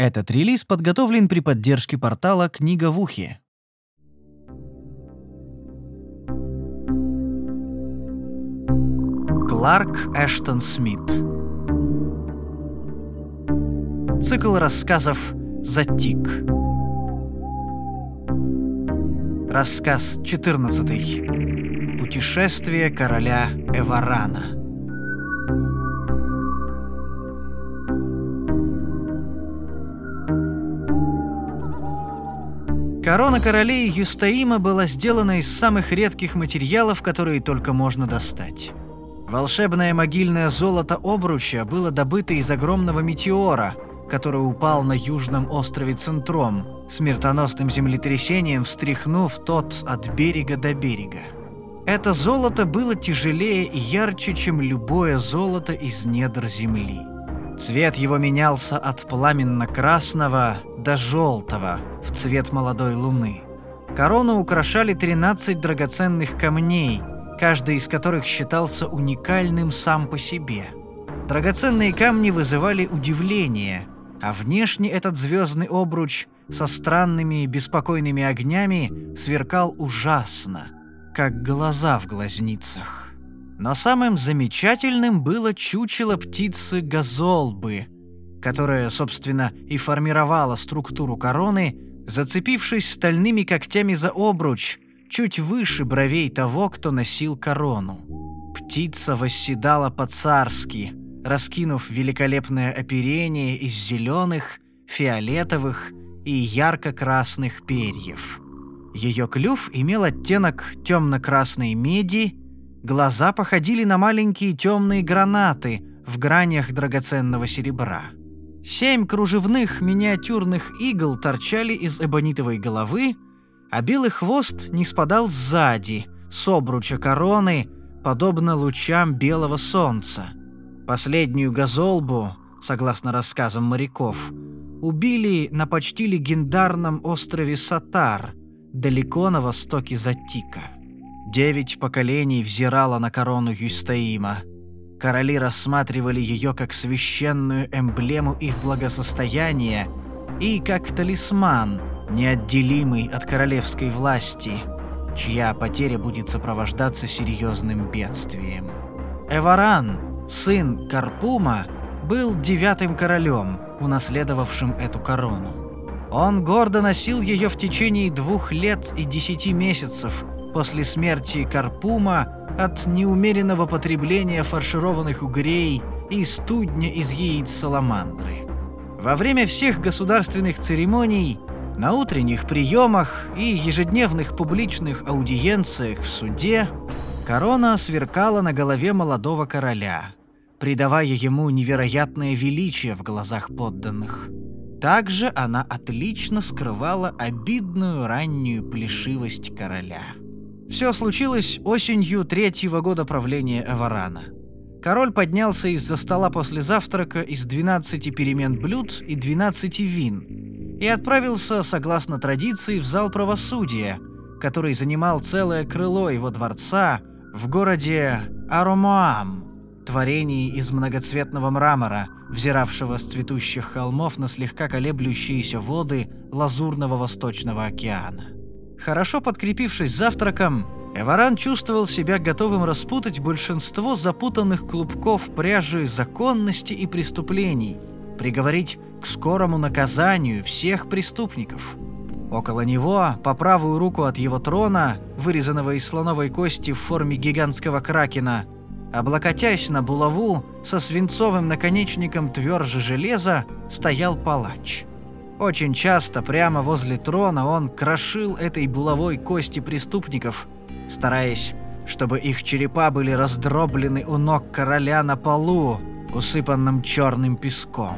Этот релиз подготовлен при поддержке портала «Книга в ухе». Кларк Эштон Смит. Цикл рассказов «Затик» Рассказ 14 Путешествие короля Эварана Корона королей Юстаима была сделана из самых редких материалов, которые только можно достать. Волшебное могильное золото обруча было добыто из огромного метеора, который упал на южном острове Центром, смертоносным землетрясением встряхнув тот от берега до берега. Это золото было тяжелее и ярче, чем любое золото из недр земли. Цвет его менялся от пламенно-красного до желтого, в цвет молодой луны. Корону украшали 13 драгоценных камней, каждый из которых считался уникальным сам по себе. Драгоценные камни вызывали удивление, а внешне этот звездный обруч со странными беспокойными огнями сверкал ужасно, как глаза в глазницах. Но самым замечательным было чучело птицы газолбы, которая, собственно, и формировала структуру короны, зацепившись стальными когтями за обруч, чуть выше бровей того, кто носил корону. Птица восседала по-царски, раскинув великолепное оперение из зеленых, фиолетовых и ярко-красных перьев. Ее клюв имел оттенок темно-красной меди Глаза походили на маленькие темные гранаты в гранях драгоценного серебра. Семь кружевных миниатюрных игл торчали из эбонитовой головы, а белый хвост не спадал сзади, с обруча короны, подобно лучам белого солнца. Последнюю газолбу, согласно рассказам моряков, убили на почти легендарном острове Сатар, далеко на востоке Затика. Девять поколений взирало на корону Юстаима. Короли рассматривали ее как священную эмблему их благосостояния и как талисман, неотделимый от королевской власти, чья потеря будет сопровождаться серьезным бедствием. Эваран, сын Карпума, был девятым королем, унаследовавшим эту корону. Он гордо носил ее в течение двух лет и десяти месяцев – после смерти Карпума от неумеренного потребления фаршированных угрей и студня из яиц саламандры. Во время всех государственных церемоний, на утренних приемах и ежедневных публичных аудиенциях в суде корона сверкала на голове молодого короля, придавая ему невероятное величие в глазах подданных. Также она отлично скрывала обидную раннюю плешивость короля. Все случилось осенью третьего года правления Эварана. Король поднялся из-за стола после завтрака из 12 перемен блюд и 12 вин и отправился, согласно традиции, в зал правосудия, который занимал целое крыло его дворца в городе Аромоам, творении из многоцветного мрамора, взиравшего с цветущих холмов на слегка колеблющиеся воды Лазурного Восточного океана. Хорошо подкрепившись завтраком, Эваран чувствовал себя готовым распутать большинство запутанных клубков пряжи законности и преступлений, приговорить к скорому наказанию всех преступников. Около него, по правую руку от его трона, вырезанного из слоновой кости в форме гигантского кракена, облокотясь на булаву со свинцовым наконечником тверже железа, стоял палач – очень часто прямо возле трона он крошил этой булавой кости преступников, стараясь, чтобы их черепа были раздроблены у ног короля на полу, усыпанном черным песком.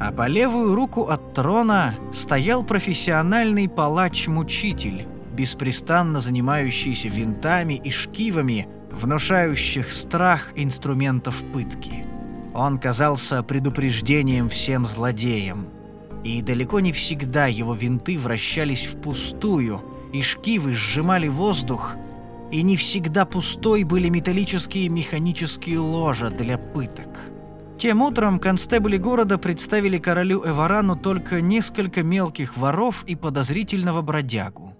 А по левую руку от трона стоял профессиональный палач-мучитель, беспрестанно занимающийся винтами и шкивами, внушающих страх инструментов пытки. Он казался предупреждением всем злодеям – и далеко не всегда его винты вращались впустую, и шкивы сжимали воздух, и не всегда пустой были металлические механические ложа для пыток. Тем утром констебли города представили королю Эварану только несколько мелких воров и подозрительного бродягу.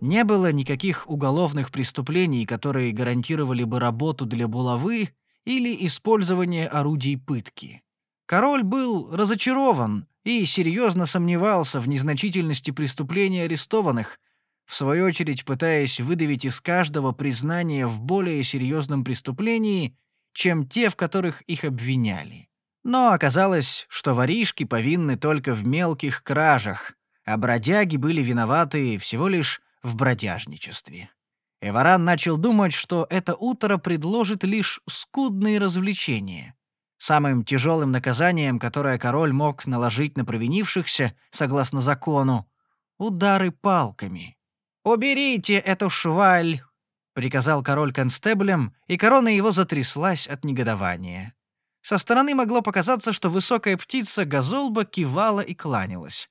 Не было никаких уголовных преступлений, которые гарантировали бы работу для булавы или использование орудий пытки. Король был разочарован и серьезно сомневался в незначительности преступлений арестованных, в свою очередь пытаясь выдавить из каждого признание в более серьезном преступлении, чем те, в которых их обвиняли. Но оказалось, что воришки повинны только в мелких кражах, а бродяги были виноваты всего лишь в бродяжничестве. Эваран начал думать, что это утро предложит лишь скудные развлечения. Самым тяжелым наказанием, которое король мог наложить на провинившихся, согласно закону, — удары палками. «Уберите эту шваль!» — приказал король констеблям, и корона его затряслась от негодования. Со стороны могло показаться, что высокая птица Газолба кивала и кланялась.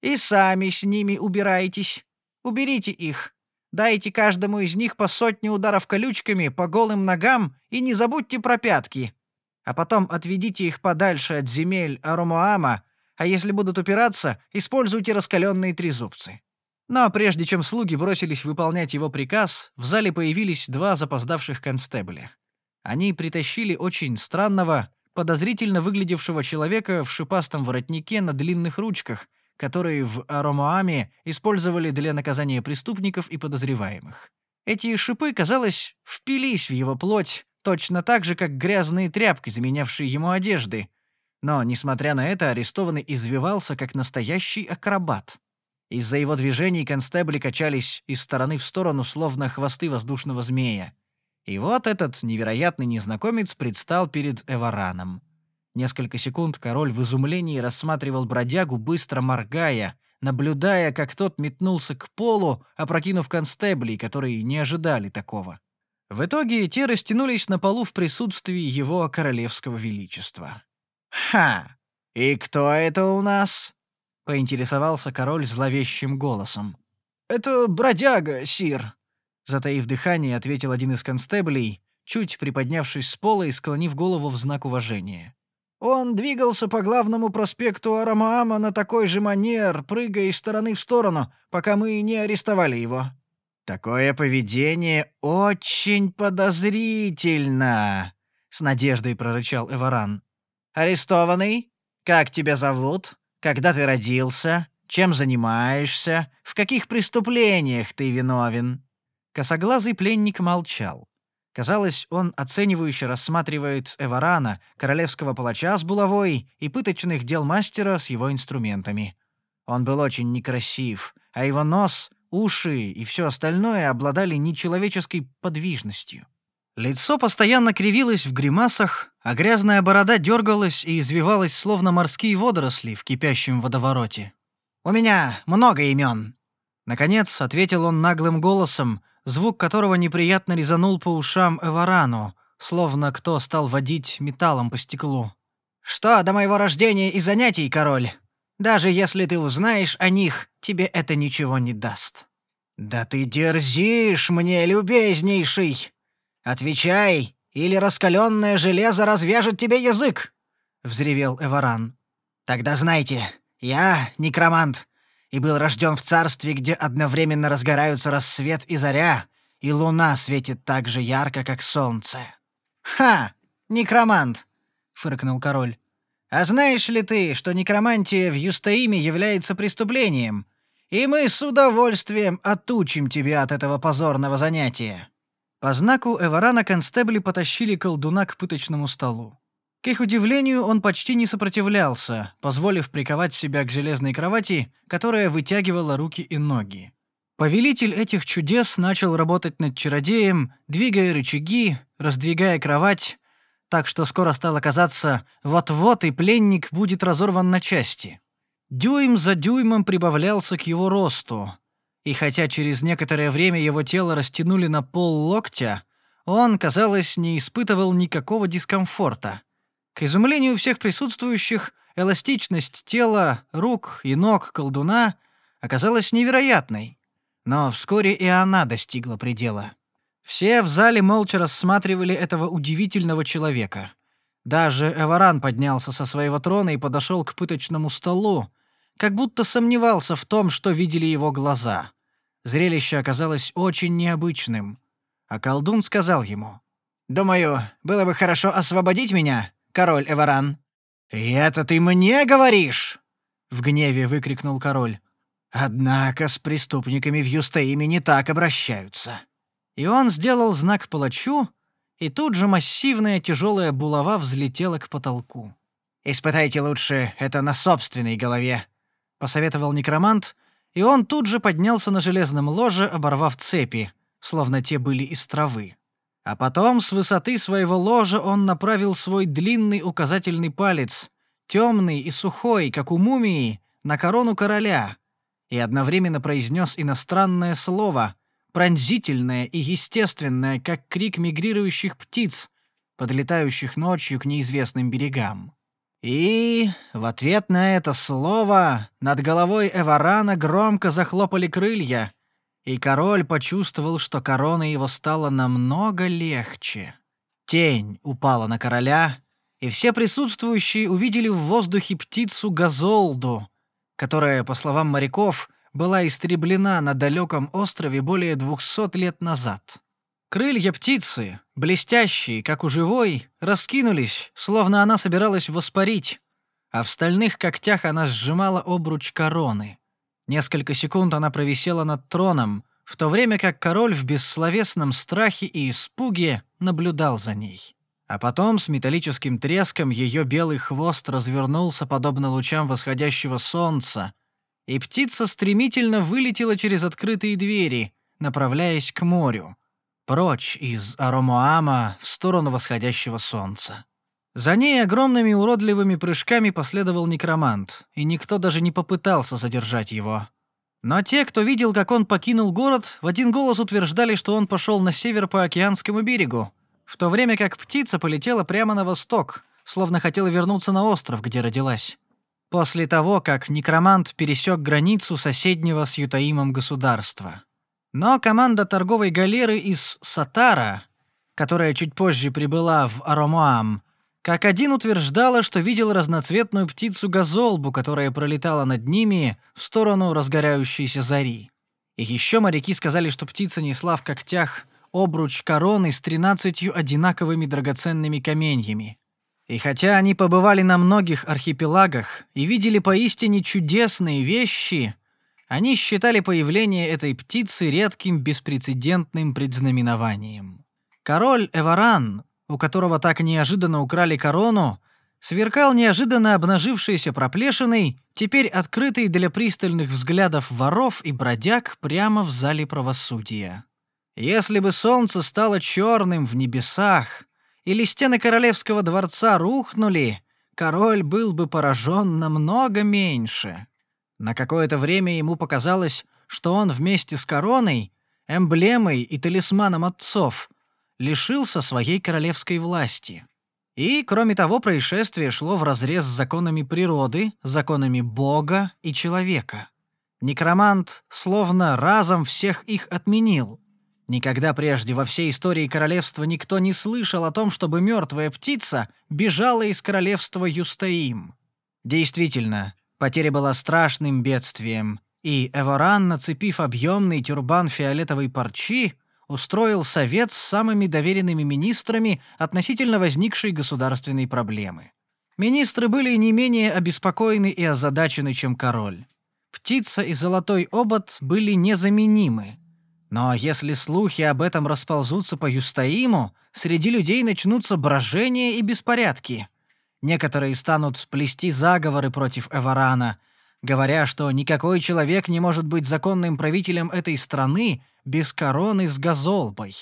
«И сами с ними убирайтесь. Уберите их. Дайте каждому из них по сотне ударов колючками по голым ногам и не забудьте про пятки а потом отведите их подальше от земель Аромуама, а если будут упираться, используйте раскаленные трезубцы». Но прежде чем слуги бросились выполнять его приказ, в зале появились два запоздавших констебля. Они притащили очень странного, подозрительно выглядевшего человека в шипастом воротнике на длинных ручках, которые в Аромуаме использовали для наказания преступников и подозреваемых. Эти шипы, казалось, впились в его плоть, точно так же, как грязные тряпки, заменявшие ему одежды. Но, несмотря на это, арестованный извивался, как настоящий акробат. Из-за его движений констебли качались из стороны в сторону, словно хвосты воздушного змея. И вот этот невероятный незнакомец предстал перед Эвараном. Несколько секунд король в изумлении рассматривал бродягу, быстро моргая, наблюдая, как тот метнулся к полу, опрокинув констеблей, которые не ожидали такого. В итоге те растянулись на полу в присутствии его королевского величества. «Ха! И кто это у нас?» — поинтересовался король зловещим голосом. «Это бродяга, сир», — затаив дыхание, ответил один из констеблей, чуть приподнявшись с пола и склонив голову в знак уважения. «Он двигался по главному проспекту Арамаама на такой же манер, прыгая из стороны в сторону, пока мы не арестовали его». «Такое поведение очень подозрительно», — с надеждой прорычал Эваран. «Арестованный? Как тебя зовут? Когда ты родился? Чем занимаешься? В каких преступлениях ты виновен?» Косоглазый пленник молчал. Казалось, он оценивающе рассматривает Эварана, королевского палача с булавой и пыточных дел мастера с его инструментами. Он был очень некрасив, а его нос уши и все остальное обладали нечеловеческой подвижностью. Лицо постоянно кривилось в гримасах, а грязная борода дергалась и извивалась, словно морские водоросли в кипящем водовороте. «У меня много имен», — наконец ответил он наглым голосом, звук которого неприятно резанул по ушам Эварану, словно кто стал водить металлом по стеклу. «Что до моего рождения и занятий, король? Даже если ты узнаешь о них, тебе это ничего не даст». «Да ты дерзишь мне, любезнейший! Отвечай, или раскаленное железо развяжет тебе язык!» — взревел Эваран. «Тогда знайте, я некромант, и был рожден в царстве, где одновременно разгораются рассвет и заря, и луна светит так же ярко, как солнце». «Ха! Некромант!» — фыркнул король. А знаешь ли ты, что некромантия в Юстаиме является преступлением? И мы с удовольствием отучим тебя от этого позорного занятия». По знаку Эварана констебли потащили колдуна к пыточному столу. К их удивлению, он почти не сопротивлялся, позволив приковать себя к железной кровати, которая вытягивала руки и ноги. Повелитель этих чудес начал работать над чародеем, двигая рычаги, раздвигая кровать, так что скоро стало казаться, вот-вот и пленник будет разорван на части. Дюйм за дюймом прибавлялся к его росту, и хотя через некоторое время его тело растянули на пол локтя, он, казалось, не испытывал никакого дискомфорта. К изумлению всех присутствующих, эластичность тела, рук и ног колдуна оказалась невероятной. Но вскоре и она достигла предела. Все в зале молча рассматривали этого удивительного человека. Даже Эваран поднялся со своего трона и подошел к пыточному столу, как будто сомневался в том, что видели его глаза. Зрелище оказалось очень необычным. А колдун сказал ему, «Думаю, было бы хорошо освободить меня, король Эваран». «И это ты мне говоришь?» — в гневе выкрикнул король. «Однако с преступниками в Юстаиме не так обращаются». И он сделал знак палачу, и тут же массивная тяжелая булава взлетела к потолку. «Испытайте лучше это на собственной голове», — посоветовал некромант, и он тут же поднялся на железном ложе, оборвав цепи, словно те были из травы. А потом с высоты своего ложа он направил свой длинный указательный палец, темный и сухой, как у мумии, на корону короля, и одновременно произнес иностранное слово, пронзительное и естественное, как крик мигрирующих птиц, подлетающих ночью к неизвестным берегам. И в ответ на это слово над головой Эварана громко захлопали крылья, и король почувствовал, что корона его стала намного легче. Тень упала на короля, и все присутствующие увидели в воздухе птицу Газолду, которая, по словам моряков, была истреблена на далеком острове более двухсот лет назад. Крылья птицы, блестящие, как у живой, раскинулись, словно она собиралась воспарить, а в стальных когтях она сжимала обруч короны. Несколько секунд она провисела над троном, в то время как король в бессловесном страхе и испуге наблюдал за ней. А потом с металлическим треском ее белый хвост развернулся подобно лучам восходящего солнца, и птица стремительно вылетела через открытые двери, направляясь к морю, прочь из Аромоама в сторону восходящего солнца. За ней огромными уродливыми прыжками последовал некромант, и никто даже не попытался задержать его. Но те, кто видел, как он покинул город, в один голос утверждали, что он пошел на север по океанскому берегу, в то время как птица полетела прямо на восток, словно хотела вернуться на остров, где родилась. После того, как некромант пересек границу соседнего с Ютаимом государства. Но команда торговой галеры из Сатара, которая чуть позже прибыла в Аромуам, как один утверждала, что видел разноцветную птицу газолбу, которая пролетала над ними в сторону разгорающейся зари. И еще моряки сказали, что птица несла в когтях обруч короны с тринадцатью одинаковыми драгоценными каменьями. И хотя они побывали на многих архипелагах и видели поистине чудесные вещи — они считали появление этой птицы редким беспрецедентным предзнаменованием. Король Эваран, у которого так неожиданно украли корону, сверкал неожиданно обнажившейся проплешиной, теперь открытой для пристальных взглядов воров и бродяг прямо в зале правосудия. Если бы солнце стало черным в небесах, или стены королевского дворца рухнули, король был бы поражен намного меньше. На какое-то время ему показалось, что он вместе с короной, эмблемой и талисманом отцов, лишился своей королевской власти. И, кроме того, происшествие шло вразрез с законами природы, законами Бога и человека. Некромант словно разом всех их отменил. Никогда прежде во всей истории королевства никто не слышал о том, чтобы мертвая птица бежала из королевства Юстаим. Действительно, Потеря была страшным бедствием, и Эворан, нацепив объемный тюрбан фиолетовой парчи, устроил совет с самыми доверенными министрами относительно возникшей государственной проблемы. Министры были не менее обеспокоены и озадачены, чем король. Птица и золотой обод были незаменимы. Но если слухи об этом расползутся по Юстаиму, среди людей начнутся брожения и беспорядки. Некоторые станут плести заговоры против Эварана, говоря, что никакой человек не может быть законным правителем этой страны без короны с газолбой.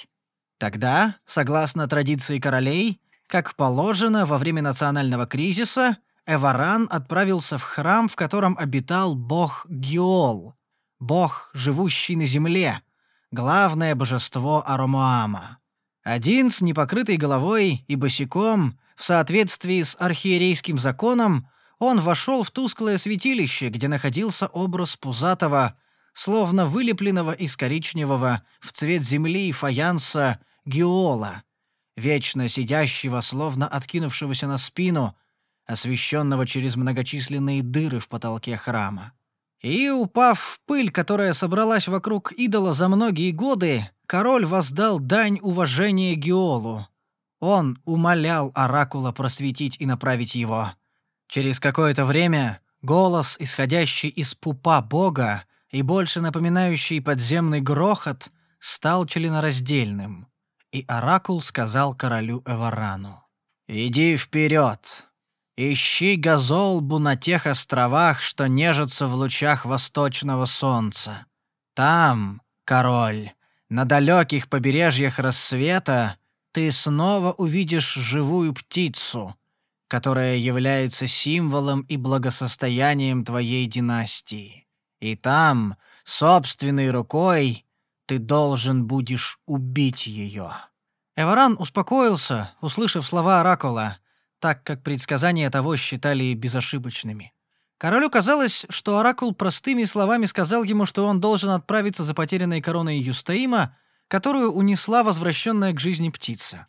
Тогда, согласно традиции королей, как положено во время национального кризиса, Эваран отправился в храм, в котором обитал бог Гиол, бог, живущий на земле, главное божество Аромуама. Один с непокрытой головой и босиком в соответствии с архиерейским законом, он вошел в тусклое святилище, где находился образ пузатого, словно вылепленного из коричневого в цвет земли и фаянса геола, вечно сидящего, словно откинувшегося на спину, освещенного через многочисленные дыры в потолке храма. И, упав в пыль, которая собралась вокруг идола за многие годы, король воздал дань уважения Геолу. Он умолял Оракула просветить и направить его. Через какое-то время голос, исходящий из пупа бога и больше напоминающий подземный грохот, стал членораздельным. И Оракул сказал королю Эварану. «Иди вперед, Ищи Газолбу на тех островах, что нежатся в лучах восточного солнца. Там, король, на далеких побережьях рассвета, ты снова увидишь живую птицу, которая является символом и благосостоянием твоей династии. И там, собственной рукой, ты должен будешь убить ее». Эваран успокоился, услышав слова Оракула, так как предсказания того считали безошибочными. Королю казалось, что Оракул простыми словами сказал ему, что он должен отправиться за потерянной короной Юстаима, которую унесла возвращенная к жизни птица.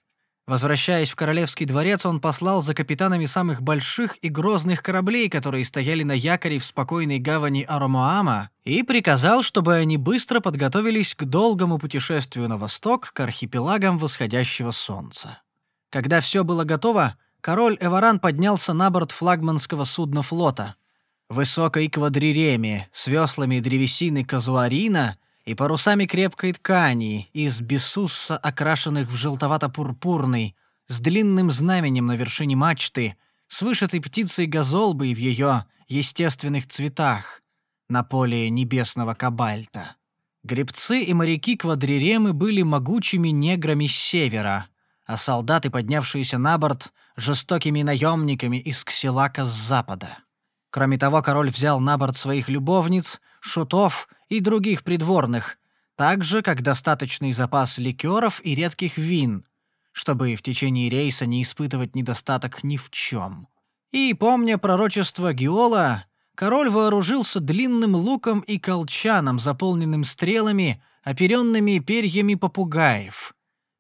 Возвращаясь в королевский дворец, он послал за капитанами самых больших и грозных кораблей, которые стояли на якоре в спокойной гавани Аромоама, и приказал, чтобы они быстро подготовились к долгому путешествию на восток к архипелагам восходящего солнца. Когда все было готово, король Эваран поднялся на борт флагманского судна флота. Высокой квадриреме с веслами древесины казуарина и парусами крепкой ткани из бисусса, окрашенных в желтовато-пурпурный, с длинным знаменем на вершине мачты, с вышитой птицей газолбой в ее естественных цветах, на поле небесного кабальта. Гребцы и моряки квадриремы были могучими неграми с севера, а солдаты, поднявшиеся на борт, жестокими наемниками из Ксилака с запада. Кроме того, король взял на борт своих любовниц, шутов и других придворных, так же, как достаточный запас ликеров и редких вин, чтобы в течение рейса не испытывать недостаток ни в чем. И, помня пророчество Геола, король вооружился длинным луком и колчаном, заполненным стрелами, оперенными перьями попугаев.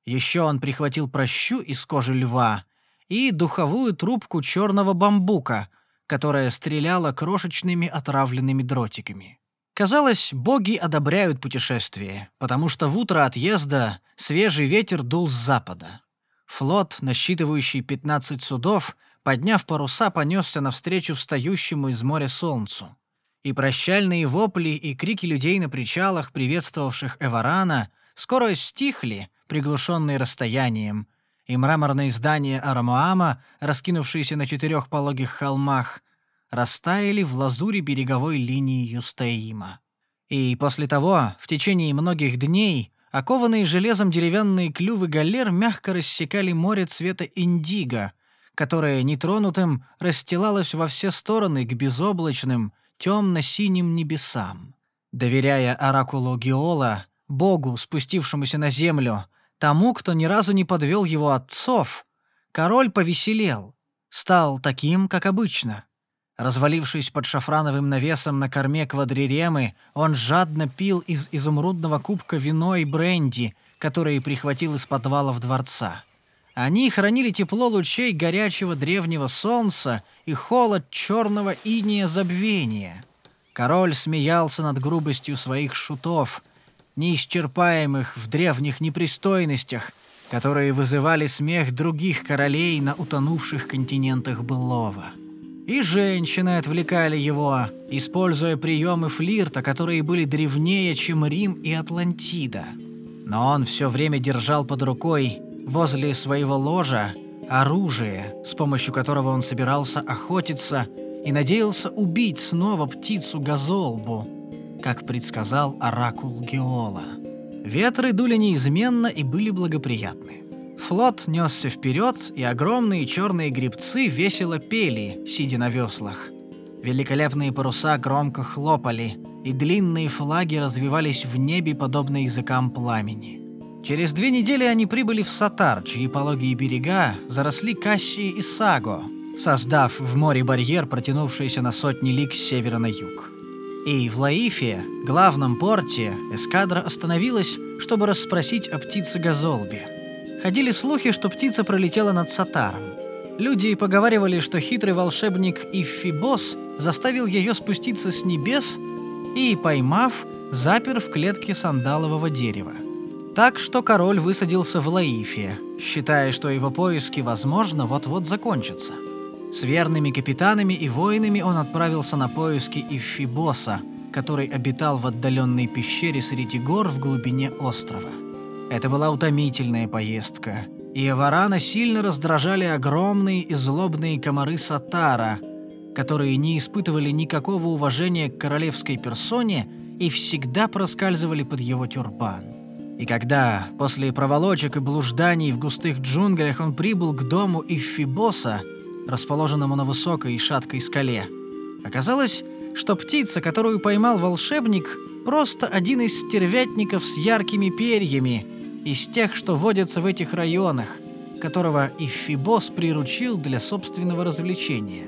Еще он прихватил прощу из кожи льва — и духовую трубку черного бамбука, которая стреляла крошечными отравленными дротиками. Казалось, боги одобряют путешествие, потому что в утро отъезда свежий ветер дул с запада. Флот, насчитывающий 15 судов, подняв паруса, понесся навстречу встающему из моря солнцу. И прощальные вопли и крики людей на причалах, приветствовавших Эварана, скоро стихли, приглушенные расстоянием, и мраморные здания Арамуама, раскинувшиеся на четырех пологих холмах, растаяли в лазуре береговой линии Юстаима. И после того, в течение многих дней, окованные железом деревянные клювы галер мягко рассекали море цвета индиго, которое нетронутым расстилалось во все стороны к безоблачным, темно-синим небесам. Доверяя оракулу Геола, богу, спустившемуся на землю, Тому, кто ни разу не подвел его отцов, король повеселел, стал таким, как обычно. Развалившись под шафрановым навесом на корме квадриремы, он жадно пил из изумрудного кубка вино и бренди, которые прихватил из подвалов дворца. Они хранили тепло лучей горячего древнего солнца и холод черного иния забвения. Король смеялся над грубостью своих шутов — неисчерпаемых в древних непристойностях, которые вызывали смех других королей на утонувших континентах былого. И женщины отвлекали его, используя приемы флирта, которые были древнее, чем Рим и Атлантида. Но он все время держал под рукой, возле своего ложа, оружие, с помощью которого он собирался охотиться и надеялся убить снова птицу Газолбу, как предсказал оракул Геола. Ветры дули неизменно и были благоприятны. Флот несся вперед, и огромные черные грибцы весело пели, сидя на веслах. Великолепные паруса громко хлопали, и длинные флаги развивались в небе, подобно языкам пламени. Через две недели они прибыли в Сатар, чьи пологие берега заросли Кассии и Саго, создав в море барьер, протянувшийся на сотни лиг с севера на юг. И в Лаифе, главном порте, эскадра остановилась, чтобы расспросить о птице Газолбе. ходили слухи, что птица пролетела над Сатаром. Люди поговаривали, что хитрый волшебник Иффибос заставил ее спуститься с небес и, поймав, запер в клетке сандалового дерева. Так что король высадился в Лаифе, считая, что его поиски, возможно, вот-вот закончатся. С верными капитанами и воинами он отправился на поиски Иффибоса, который обитал в отдаленной пещере среди гор в глубине острова. Это была утомительная поездка, и Эварана сильно раздражали огромные и злобные комары Сатара, которые не испытывали никакого уважения к королевской персоне и всегда проскальзывали под его тюрбан. И когда, после проволочек и блужданий в густых джунглях, он прибыл к дому Иффибоса, расположенному на высокой и шаткой скале, оказалось, что птица, которую поймал волшебник, просто один из стервятников с яркими перьями, из тех, что водятся в этих районах, которого Иффибос приручил для собственного развлечения.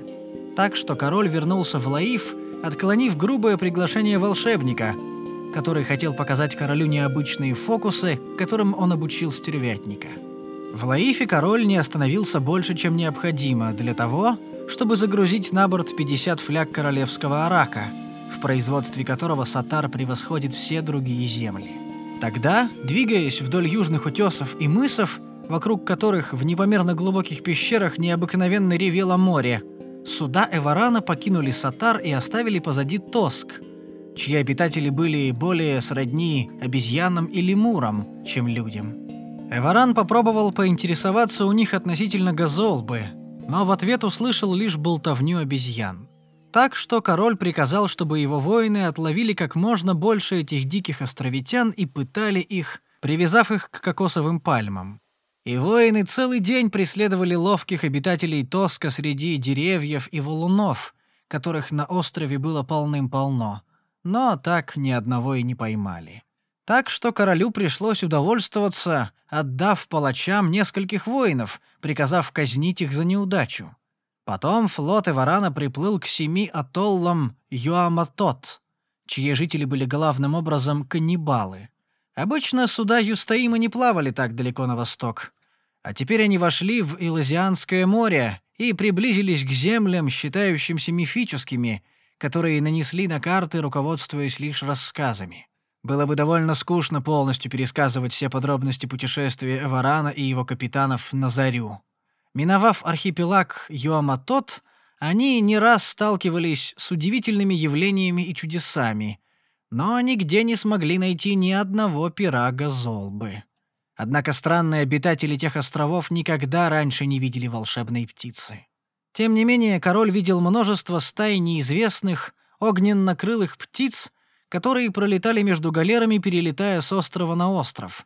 Так что король вернулся в Лаиф, отклонив грубое приглашение волшебника – который хотел показать королю необычные фокусы, которым он обучил стервятника. В Лаифе король не остановился больше, чем необходимо для того, чтобы загрузить на борт 50 фляг королевского арака, в производстве которого Сатар превосходит все другие земли. Тогда, двигаясь вдоль южных утесов и мысов, вокруг которых в непомерно глубоких пещерах необыкновенно ревело море, суда Эварана покинули Сатар и оставили позади Тоск, чьи обитатели были более сродни обезьянам или мурам, чем людям. Эваран попробовал поинтересоваться у них относительно Газолбы, но в ответ услышал лишь болтовню обезьян. Так что король приказал, чтобы его воины отловили как можно больше этих диких островитян и пытали их, привязав их к кокосовым пальмам. И воины целый день преследовали ловких обитателей Тоска среди деревьев и валунов, которых на острове было полным-полно но так ни одного и не поймали. Так что королю пришлось удовольствоваться, отдав палачам нескольких воинов, приказав казнить их за неудачу. Потом флот Эварана приплыл к семи атоллам Юаматот, чьи жители были главным образом каннибалы. Обычно суда Юстаима не плавали так далеко на восток. А теперь они вошли в Илазианское море и приблизились к землям, считающимся мифическими — которые нанесли на карты, руководствуясь лишь рассказами. Было бы довольно скучно полностью пересказывать все подробности путешествия Эварана и его капитанов на Зарю. Миновав архипелаг Юаматот, они не раз сталкивались с удивительными явлениями и чудесами, но нигде не смогли найти ни одного пирага Золбы. Однако странные обитатели тех островов никогда раньше не видели волшебной птицы. Тем не менее, король видел множество стай неизвестных, огненно-крылых птиц, которые пролетали между галерами, перелетая с острова на остров.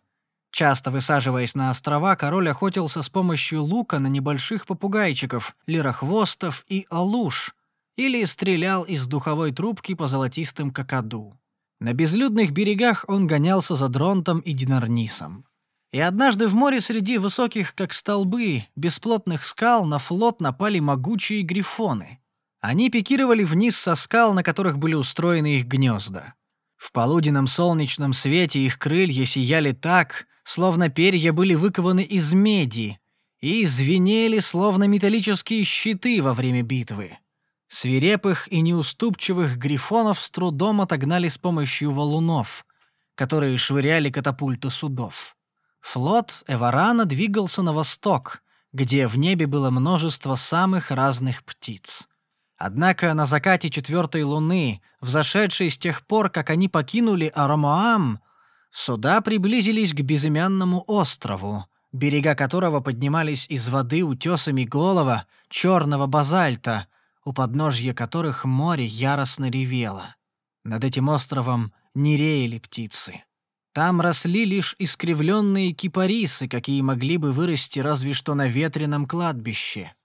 Часто высаживаясь на острова, король охотился с помощью лука на небольших попугайчиков, лирохвостов и алуш, или стрелял из духовой трубки по золотистым какаду. На безлюдных берегах он гонялся за Дронтом и Динарнисом. И однажды в море среди высоких, как столбы, бесплотных скал на флот напали могучие грифоны. Они пикировали вниз со скал, на которых были устроены их гнезда. В полуденном солнечном свете их крылья сияли так, словно перья были выкованы из меди, и звенели, словно металлические щиты во время битвы. Свирепых и неуступчивых грифонов с трудом отогнали с помощью валунов, которые швыряли катапульты судов. Флот Эварана двигался на восток, где в небе было множество самых разных птиц. Однако на закате четвертой луны, взошедшей с тех пор, как они покинули Арамоам, суда приблизились к безымянному острову, берега которого поднимались из воды утесами голова черного базальта, у подножья которых море яростно ревело. Над этим островом не реяли птицы. Там росли лишь искривленные кипарисы, какие могли бы вырасти разве что на ветреном кладбище.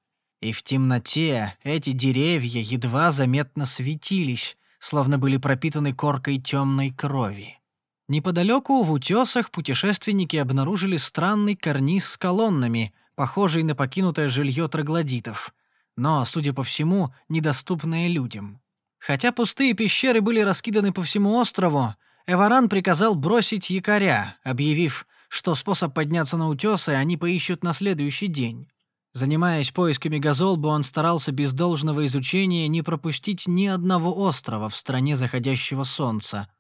И в темноте эти деревья едва заметно светились, словно были пропитаны коркой темной крови. Неподалеку в утесах путешественники обнаружили странный карниз с колоннами, похожий на покинутое жилье троглодитов, но, судя по всему, недоступное людям. Хотя пустые пещеры были раскиданы по всему острову, Эваран приказал бросить якоря, объявив, что способ подняться на утёсы они поищут на следующий день. Занимаясь поисками Газолбы, он старался без должного изучения не пропустить ни одного острова в стране заходящего солнца,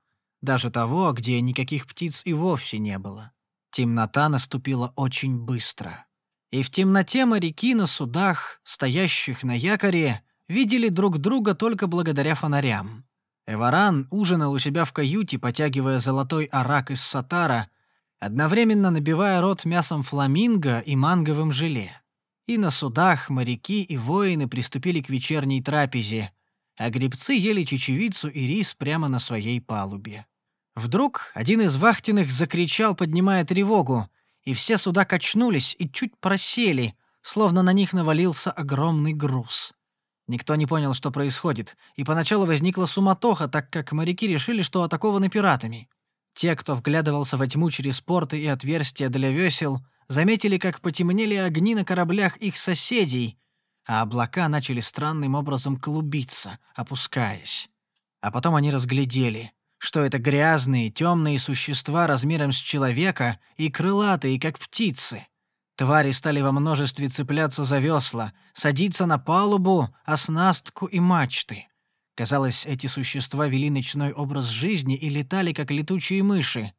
даже того, где никаких птиц и вовсе не было. Темнота наступила очень быстро. И в темноте моряки на судах, стоящих на якоре, видели друг друга только благодаря фонарям. Эваран ужинал у себя в каюте, потягивая золотой арак из сатара, одновременно набивая рот мясом фламинго и манговым желе. И на судах моряки и воины приступили к вечерней трапезе, а гребцы ели чечевицу и рис прямо на своей палубе. Вдруг один из вахтенных закричал, поднимая тревогу, и все суда качнулись и чуть просели, словно на них навалился огромный груз. Никто не понял, что происходит, и поначалу возникла суматоха, так как моряки решили, что атакованы пиратами. Те, кто вглядывался во тьму через порты и отверстия для весел, заметили, как потемнели огни на кораблях их соседей, а облака начали странным образом клубиться, опускаясь. А потом они разглядели, что это грязные, темные существа размером с человека и крылатые, как птицы. Твари стали во множестве цепляться за весла, садиться на палубу, оснастку и мачты. Казалось, эти существа вели ночной образ жизни и летали, как летучие мыши.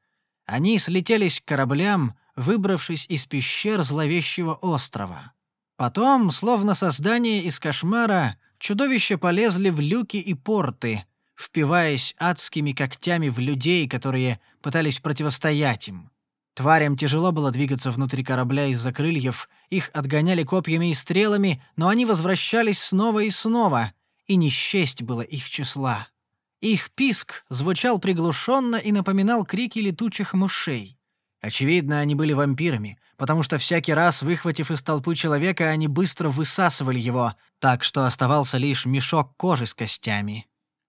Они слетелись к кораблям, выбравшись из пещер зловещего острова. Потом, словно создание из кошмара, чудовища полезли в люки и порты, впиваясь адскими когтями в людей, которые пытались противостоять им. Тварям тяжело было двигаться внутри корабля из-за крыльев, их отгоняли копьями и стрелами, но они возвращались снова и снова, и не счесть было их числа. Их писк звучал приглушенно и напоминал крики летучих мышей. Очевидно, они были вампирами, потому что всякий раз, выхватив из толпы человека, они быстро высасывали его, так что оставался лишь мешок кожи с костями.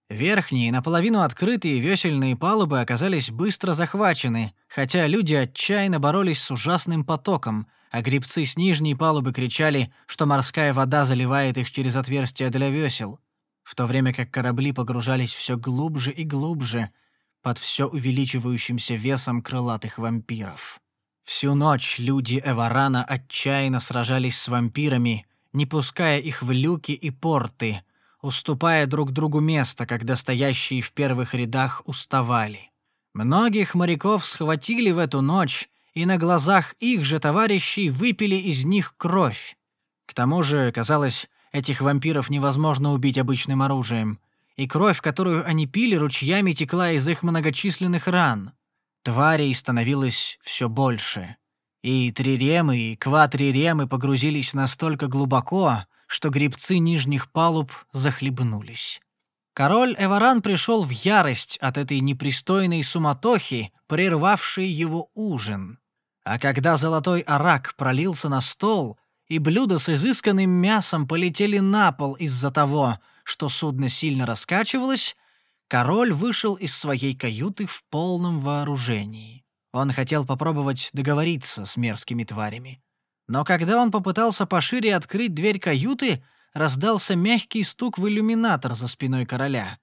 Верхние, наполовину открытые весельные палубы оказались быстро захвачены, хотя люди отчаянно боролись с ужасным потоком, а грибцы с нижней палубы кричали, что морская вода заливает их через отверстия для весел, в то время как корабли погружались все глубже и глубже — под все увеличивающимся весом крылатых вампиров. Всю ночь люди Эварана отчаянно сражались с вампирами, не пуская их в люки и порты, уступая друг другу место, когда стоящие в первых рядах уставали. Многих моряков схватили в эту ночь, и на глазах их же товарищей выпили из них кровь. К тому же, казалось, этих вампиров невозможно убить обычным оружием и кровь, которую они пили, ручьями текла из их многочисленных ран. Тварей становилось все больше. И триремы, и кватриремы погрузились настолько глубоко, что грибцы нижних палуб захлебнулись. Король Эваран пришел в ярость от этой непристойной суматохи, прервавшей его ужин. А когда золотой арак пролился на стол, и блюда с изысканным мясом полетели на пол из-за того, что судно сильно раскачивалось, король вышел из своей каюты в полном вооружении. Он хотел попробовать договориться с мерзкими тварями. Но когда он попытался пошире открыть дверь каюты, раздался мягкий стук в иллюминатор за спиной короля.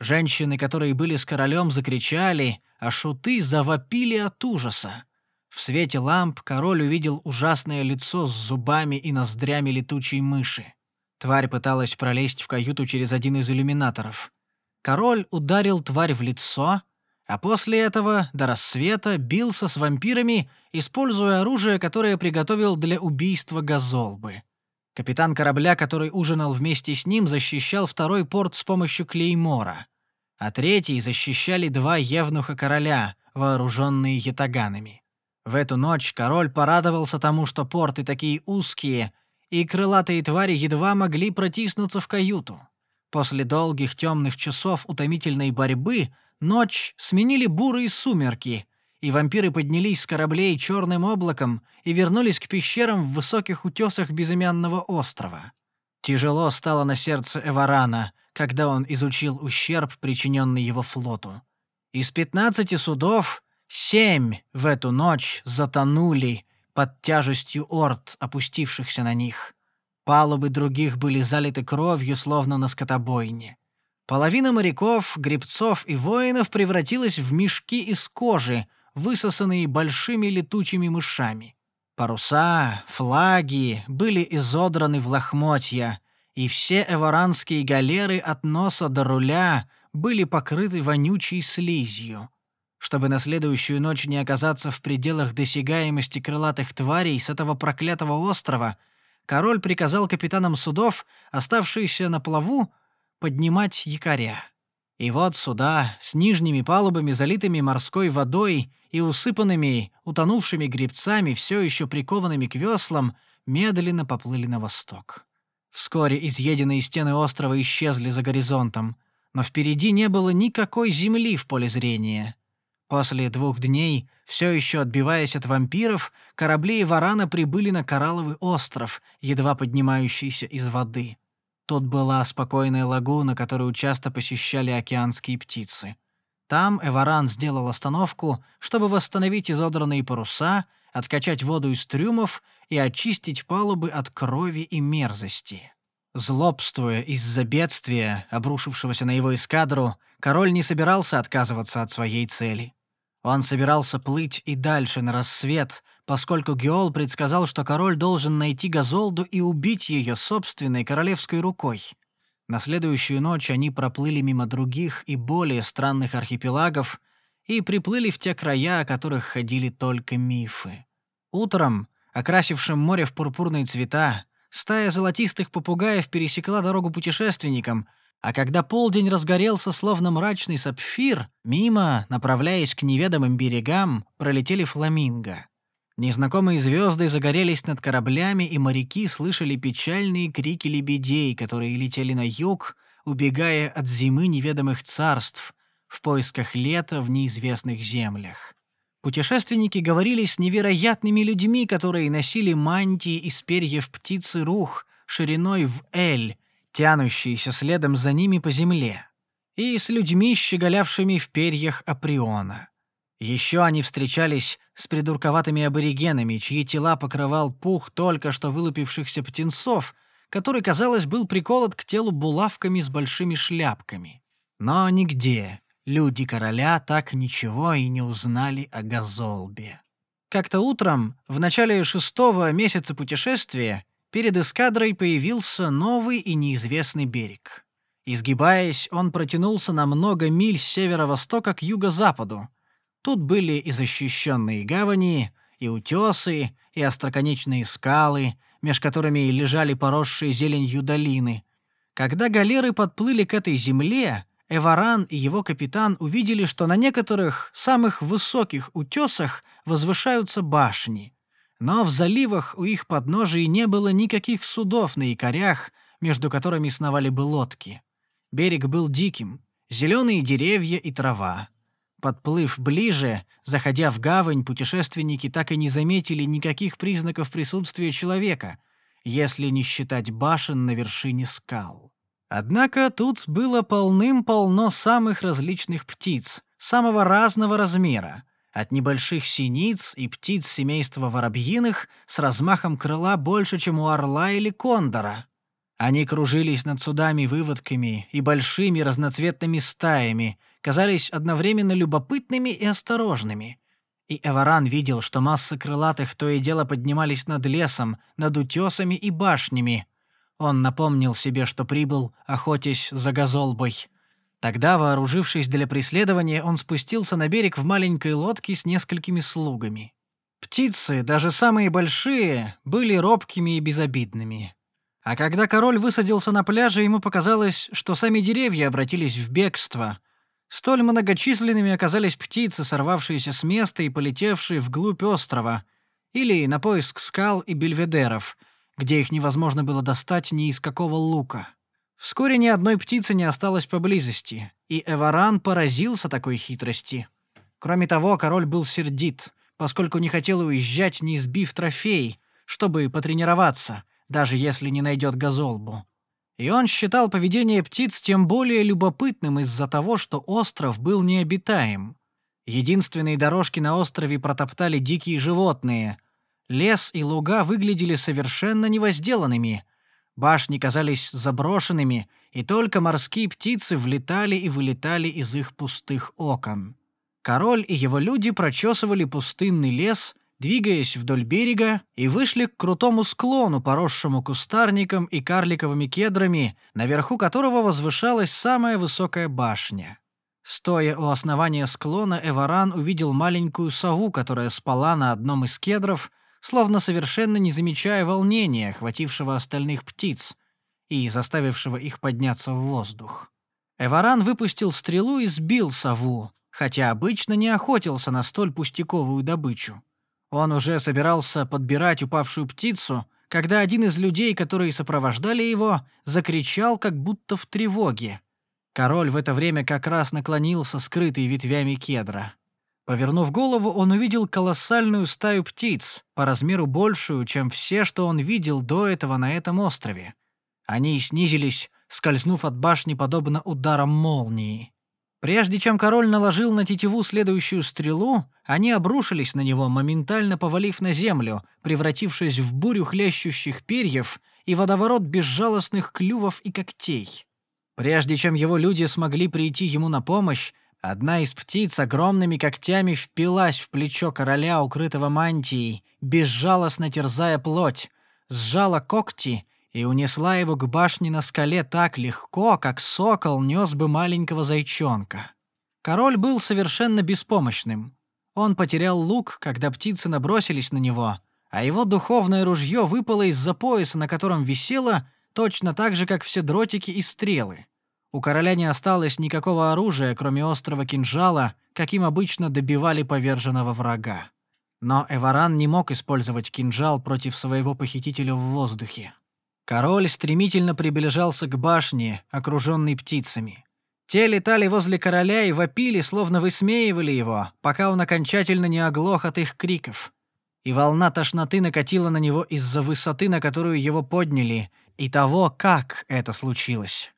Женщины, которые были с королем, закричали, а шуты завопили от ужаса. В свете ламп король увидел ужасное лицо с зубами и ноздрями летучей мыши. Тварь пыталась пролезть в каюту через один из иллюминаторов. Король ударил тварь в лицо, а после этого до рассвета бился с вампирами, используя оружие, которое приготовил для убийства Газолбы. Капитан корабля, который ужинал вместе с ним, защищал второй порт с помощью клеймора, а третий защищали два евнуха короля, вооруженные ятаганами. В эту ночь король порадовался тому, что порты такие узкие — и крылатые твари едва могли протиснуться в каюту. После долгих темных часов утомительной борьбы ночь сменили бурые сумерки, и вампиры поднялись с кораблей черным облаком и вернулись к пещерам в высоких утесах безымянного острова. Тяжело стало на сердце Эварана, когда он изучил ущерб, причиненный его флоту. Из пятнадцати судов семь в эту ночь затонули под тяжестью орд, опустившихся на них. Палубы других были залиты кровью, словно на скотобойне. Половина моряков, гребцов и воинов превратилась в мешки из кожи, высосанные большими летучими мышами. Паруса, флаги были изодраны в лохмотья, и все эваранские галеры от носа до руля были покрыты вонючей слизью. Чтобы на следующую ночь не оказаться в пределах досягаемости крылатых тварей с этого проклятого острова, король приказал капитанам судов, оставшиеся на плаву, поднимать якоря. И вот суда с нижними палубами, залитыми морской водой и усыпанными, утонувшими гребцами, все еще прикованными к веслам, медленно поплыли на восток. Вскоре изъеденные стены острова исчезли за горизонтом, но впереди не было никакой земли в поле зрения. После двух дней, все еще отбиваясь от вампиров, корабли Варана прибыли на Коралловый остров, едва поднимающийся из воды. Тут была спокойная лагуна, которую часто посещали океанские птицы. Там Эваран сделал остановку, чтобы восстановить изодранные паруса, откачать воду из трюмов и очистить палубы от крови и мерзости. Злобствуя из-за бедствия, обрушившегося на его эскадру, король не собирался отказываться от своей цели. Он собирался плыть и дальше на рассвет, поскольку Геол предсказал, что король должен найти Газолду и убить ее собственной королевской рукой. На следующую ночь они проплыли мимо других и более странных архипелагов и приплыли в те края, о которых ходили только мифы. Утром окрасившим море в пурпурные цвета, стая золотистых попугаев пересекла дорогу путешественникам, а когда полдень разгорелся словно мрачный сапфир, мимо, направляясь к неведомым берегам, пролетели фламинго. Незнакомые звезды загорелись над кораблями, и моряки слышали печальные крики лебедей, которые летели на юг, убегая от зимы неведомых царств, в поисках лета в неизвестных землях. Путешественники говорили с невероятными людьми, которые носили мантии из перьев птицы рух шириной в эль, тянущиеся следом за ними по земле, и с людьми, щеголявшими в перьях Априона. Еще они встречались с придурковатыми аборигенами, чьи тела покрывал пух только что вылупившихся птенцов, который, казалось, был приколот к телу булавками с большими шляпками. Но нигде, Люди короля так ничего и не узнали о Газолбе. Как-то утром, в начале шестого месяца путешествия, перед эскадрой появился новый и неизвестный берег. Изгибаясь, он протянулся на много миль с северо-востока к юго-западу. Тут были и защищенные гавани, и утесы, и остроконечные скалы, меж которыми лежали поросшие зеленью долины. Когда галеры подплыли к этой земле, Эваран и его капитан увидели, что на некоторых самых высоких утесах возвышаются башни. Но в заливах у их подножий не было никаких судов на якорях, между которыми сновали бы лодки. Берег был диким, зеленые деревья и трава. Подплыв ближе, заходя в гавань, путешественники так и не заметили никаких признаков присутствия человека, если не считать башен на вершине скал. Однако тут было полным-полно самых различных птиц, самого разного размера, от небольших синиц и птиц семейства воробьиных с размахом крыла больше, чем у орла или кондора. Они кружились над судами-выводками и большими разноцветными стаями, казались одновременно любопытными и осторожными. И Эваран видел, что массы крылатых то и дело поднимались над лесом, над утесами и башнями, он напомнил себе, что прибыл, охотясь за газолбой. Тогда, вооружившись для преследования, он спустился на берег в маленькой лодке с несколькими слугами. Птицы, даже самые большие, были робкими и безобидными. А когда король высадился на пляже, ему показалось, что сами деревья обратились в бегство. Столь многочисленными оказались птицы, сорвавшиеся с места и полетевшие вглубь острова, или на поиск скал и бельведеров, где их невозможно было достать ни из какого лука. Вскоре ни одной птицы не осталось поблизости, и Эваран поразился такой хитрости. Кроме того, король был сердит, поскольку не хотел уезжать, не сбив трофей, чтобы потренироваться, даже если не найдет газолбу. И он считал поведение птиц тем более любопытным из-за того, что остров был необитаем. Единственные дорожки на острове протоптали дикие животные, Лес и луга выглядели совершенно невозделанными. Башни казались заброшенными, и только морские птицы влетали и вылетали из их пустых окон. Король и его люди прочесывали пустынный лес, двигаясь вдоль берега, и вышли к крутому склону, поросшему кустарником и карликовыми кедрами, наверху которого возвышалась самая высокая башня. Стоя у основания склона, Эваран увидел маленькую сову, которая спала на одном из кедров, словно совершенно не замечая волнения, охватившего остальных птиц и заставившего их подняться в воздух. Эваран выпустил стрелу и сбил сову, хотя обычно не охотился на столь пустяковую добычу. Он уже собирался подбирать упавшую птицу, когда один из людей, которые сопровождали его, закричал как будто в тревоге. Король в это время как раз наклонился, скрытый ветвями кедра. Повернув голову, он увидел колоссальную стаю птиц, по размеру большую, чем все, что он видел до этого на этом острове. Они снизились, скользнув от башни подобно ударам молнии. Прежде чем король наложил на тетиву следующую стрелу, они обрушились на него, моментально повалив на землю, превратившись в бурю хлещущих перьев и водоворот безжалостных клювов и когтей. Прежде чем его люди смогли прийти ему на помощь, Одна из птиц огромными когтями впилась в плечо короля, укрытого мантией, безжалостно терзая плоть, сжала когти и унесла его к башне на скале так легко, как сокол нес бы маленького зайчонка. Король был совершенно беспомощным. Он потерял лук, когда птицы набросились на него, а его духовное ружье выпало из-за пояса, на котором висело, точно так же, как все дротики и стрелы. У короля не осталось никакого оружия, кроме острого кинжала, каким обычно добивали поверженного врага. Но Эваран не мог использовать кинжал против своего похитителя в воздухе. Король стремительно приближался к башне, окруженной птицами. Те летали возле короля и вопили, словно высмеивали его, пока он окончательно не оглох от их криков. И волна тошноты накатила на него из-за высоты, на которую его подняли, и того, как это случилось.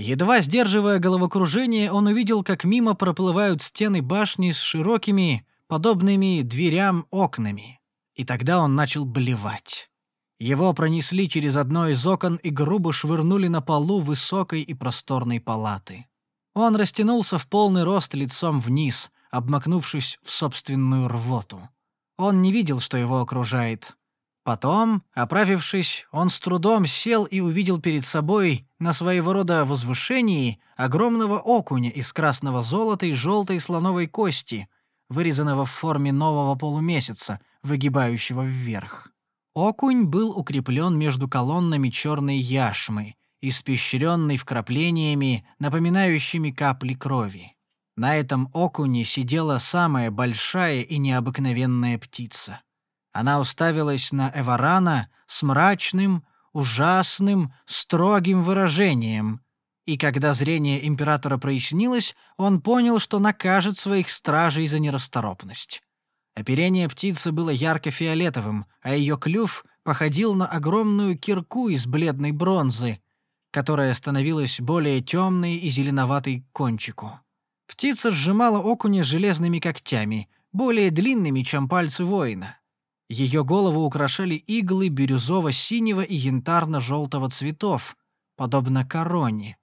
Едва сдерживая головокружение, он увидел, как мимо проплывают стены башни с широкими, подобными дверям, окнами. И тогда он начал блевать. Его пронесли через одно из окон и грубо швырнули на полу высокой и просторной палаты. Он растянулся в полный рост лицом вниз, обмакнувшись в собственную рвоту. Он не видел, что его окружает. Потом, оправившись, он с трудом сел и увидел перед собой на своего рода возвышении огромного окуня из красного золота и желтой слоновой кости, вырезанного в форме нового полумесяца, выгибающего вверх. Окунь был укреплен между колоннами черной яшмы, испещренной вкраплениями, напоминающими капли крови. На этом окуне сидела самая большая и необыкновенная птица. Она уставилась на Эварана с мрачным, ужасным, строгим выражением, и когда зрение императора прояснилось, он понял, что накажет своих стражей за нерасторопность. Оперение птицы было ярко-фиолетовым, а ее клюв походил на огромную кирку из бледной бронзы, которая становилась более темной и зеленоватой к кончику. Птица сжимала окуня железными когтями, более длинными, чем пальцы воина. Ее голову украшали иглы бирюзово-синего и янтарно-желтого цветов, подобно короне.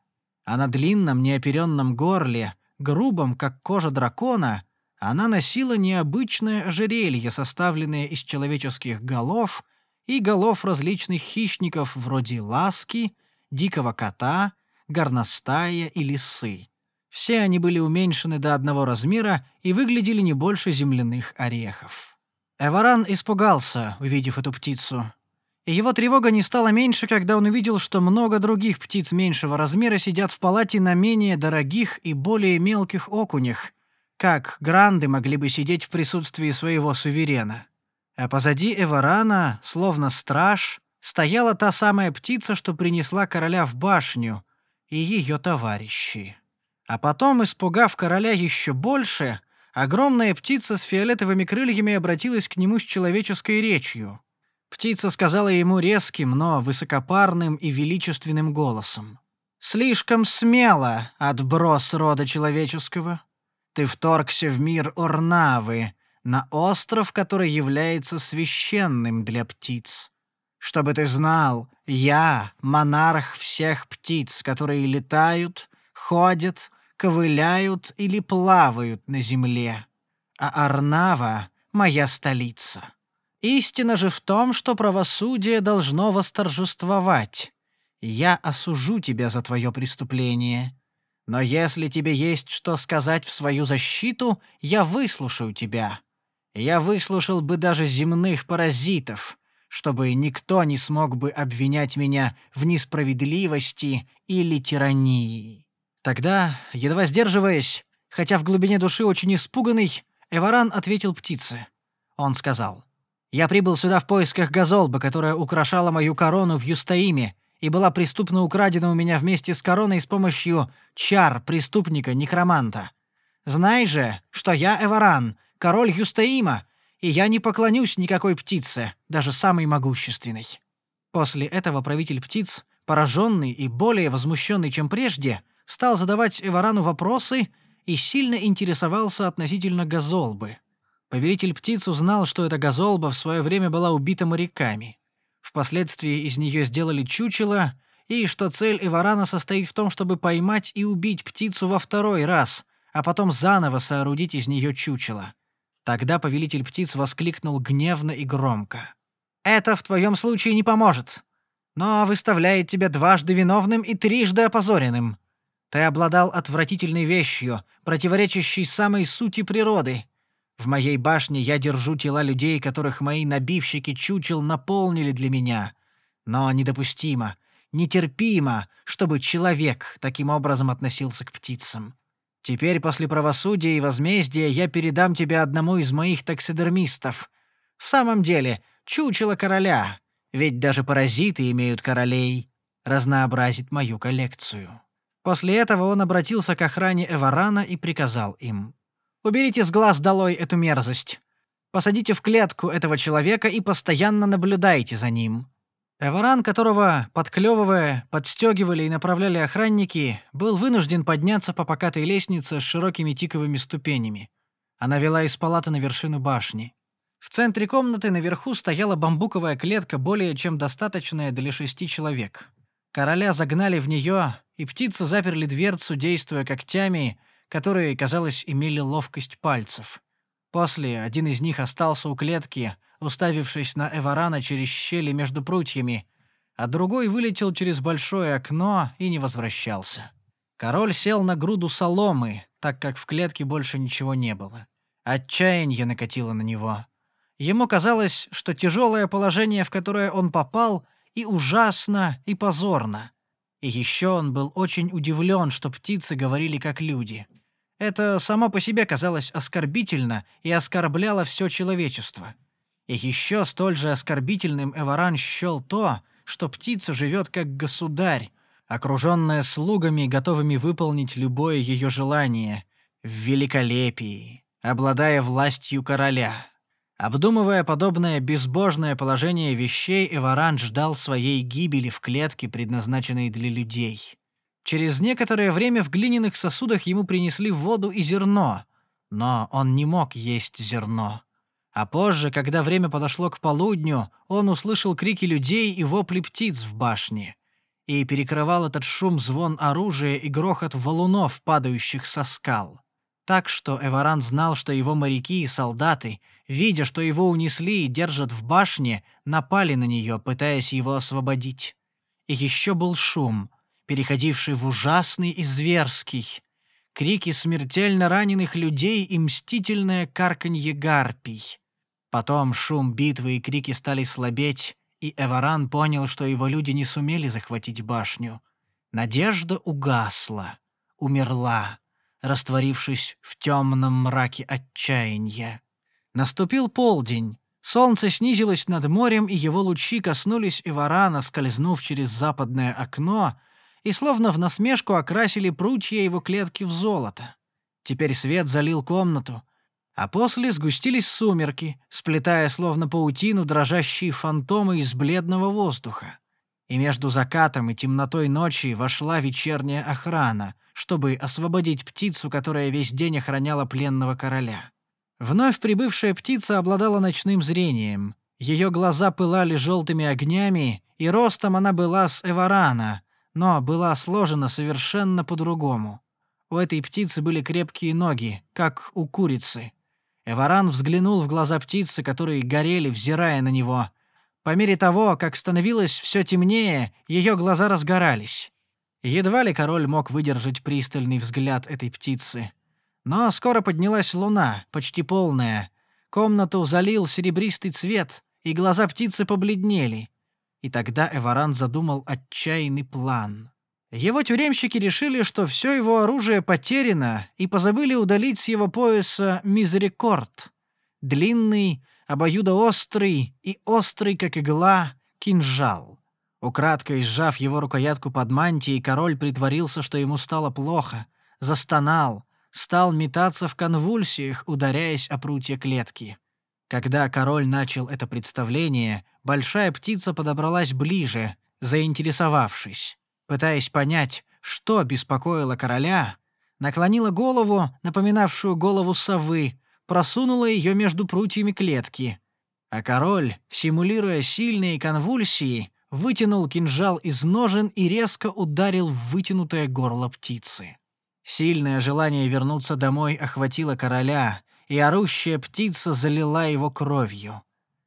А на длинном неоперенном горле, грубом, как кожа дракона, она носила необычное ожерелье, составленное из человеческих голов и голов различных хищников вроде ласки, дикого кота, горностая и лисы. Все они были уменьшены до одного размера и выглядели не больше земляных орехов. Эваран испугался, увидев эту птицу. И его тревога не стала меньше, когда он увидел, что много других птиц меньшего размера сидят в палате на менее дорогих и более мелких окунях, как гранды могли бы сидеть в присутствии своего суверена. А позади Эварана, словно страж, стояла та самая птица, что принесла короля в башню, и ее товарищи. А потом, испугав короля еще больше, Огромная птица с фиолетовыми крыльями обратилась к нему с человеческой речью. Птица сказала ему резким, но высокопарным и величественным голосом. «Слишком смело, отброс рода человеческого. Ты вторгся в мир Орнавы, на остров, который является священным для птиц. Чтобы ты знал, я — монарх всех птиц, которые летают, ходят, ковыляют или плавают на земле, а Арнава — моя столица. Истина же в том, что правосудие должно восторжествовать. Я осужу тебя за твое преступление. Но если тебе есть что сказать в свою защиту, я выслушаю тебя. Я выслушал бы даже земных паразитов, чтобы никто не смог бы обвинять меня в несправедливости или тирании. Тогда, едва сдерживаясь, хотя в глубине души очень испуганный, Эваран ответил птице. Он сказал, «Я прибыл сюда в поисках газолбы, которая украшала мою корону в Юстаиме и была преступно украдена у меня вместе с короной с помощью чар преступника-некроманта. Знай же, что я Эваран, король Юстаима, и я не поклонюсь никакой птице, даже самой могущественной». После этого правитель птиц, пораженный и более возмущенный, чем прежде, стал задавать Эварану вопросы и сильно интересовался относительно газолбы. Повелитель птиц узнал, что эта газолба в свое время была убита моряками. Впоследствии из нее сделали чучело, и что цель Эварана состоит в том, чтобы поймать и убить птицу во второй раз, а потом заново соорудить из нее чучело. Тогда повелитель птиц воскликнул гневно и громко. «Это в твоем случае не поможет, но выставляет тебя дважды виновным и трижды опозоренным. Ты обладал отвратительной вещью, противоречащей самой сути природы. В моей башне я держу тела людей, которых мои набивщики чучел наполнили для меня. Но недопустимо, нетерпимо, чтобы человек таким образом относился к птицам. Теперь после правосудия и возмездия я передам тебя одному из моих таксидермистов. В самом деле, чучело короля, ведь даже паразиты имеют королей, разнообразит мою коллекцию». После этого он обратился к охране Эварана и приказал им. «Уберите с глаз долой эту мерзость. Посадите в клетку этого человека и постоянно наблюдайте за ним. Эваран, которого, подклевывая, подстегивали и направляли охранники, был вынужден подняться по покатой лестнице с широкими тиковыми ступенями. Она вела из палаты на вершину башни. В центре комнаты наверху стояла бамбуковая клетка, более чем достаточная для шести человек. Короля загнали в нее, и птицы заперли дверцу, действуя когтями, которые, казалось, имели ловкость пальцев. После один из них остался у клетки — уставившись на Эварана через щели между прутьями, а другой вылетел через большое окно и не возвращался. Король сел на груду соломы, так как в клетке больше ничего не было. Отчаяние накатило на него. Ему казалось, что тяжелое положение, в которое он попал, и ужасно, и позорно. И еще он был очень удивлен, что птицы говорили как люди. Это само по себе казалось оскорбительно и оскорбляло все человечество. И еще столь же оскорбительным Эваран счел то, что птица живет как государь, окруженная слугами, готовыми выполнить любое ее желание, в великолепии, обладая властью короля. Обдумывая подобное безбожное положение вещей, Эваран ждал своей гибели в клетке, предназначенной для людей. Через некоторое время в глиняных сосудах ему принесли воду и зерно, но он не мог есть зерно. А позже, когда время подошло к полудню, он услышал крики людей и вопли птиц в башне. И перекрывал этот шум звон оружия и грохот валунов, падающих со скал. Так что Эваран знал, что его моряки и солдаты, видя, что его унесли и держат в башне, напали на нее, пытаясь его освободить. И еще был шум, переходивший в ужасный и зверский. Крики смертельно раненых людей и мстительное карканье гарпий. Потом шум битвы и крики стали слабеть, и Эваран понял, что его люди не сумели захватить башню. Надежда угасла, умерла, растворившись в темном мраке отчаяния. Наступил полдень. Солнце снизилось над морем, и его лучи коснулись Иварана, скользнув через западное окно, и словно в насмешку окрасили прутья его клетки в золото. Теперь свет залил комнату, а после сгустились сумерки, сплетая словно паутину дрожащие фантомы из бледного воздуха. И между закатом и темнотой ночи вошла вечерняя охрана, чтобы освободить птицу, которая весь день охраняла пленного короля. Вновь прибывшая птица обладала ночным зрением. Ее глаза пылали желтыми огнями, и ростом она была с Эварана, но была сложена совершенно по-другому. У этой птицы были крепкие ноги, как у курицы. Эваран взглянул в глаза птицы, которые горели, взирая на него. По мере того, как становилось все темнее, ее глаза разгорались. Едва ли король мог выдержать пристальный взгляд этой птицы. Но скоро поднялась луна, почти полная. Комнату залил серебристый цвет, и глаза птицы побледнели. И тогда Эваран задумал отчаянный план. Его тюремщики решили, что все его оружие потеряно, и позабыли удалить с его пояса мизерикорд. Длинный, обоюдоострый и острый, как игла, кинжал. Украдкой сжав его рукоятку под мантией, король притворился, что ему стало плохо, застонал, стал метаться в конвульсиях, ударяясь о прутья клетки. Когда король начал это представление, большая птица подобралась ближе, заинтересовавшись. Пытаясь понять, что беспокоило короля, наклонила голову, напоминавшую голову совы, просунула ее между прутьями клетки. А король, симулируя сильные конвульсии, вытянул кинжал из ножен и резко ударил в вытянутое горло птицы. Сильное желание вернуться домой охватило короля, и орущая птица залила его кровью.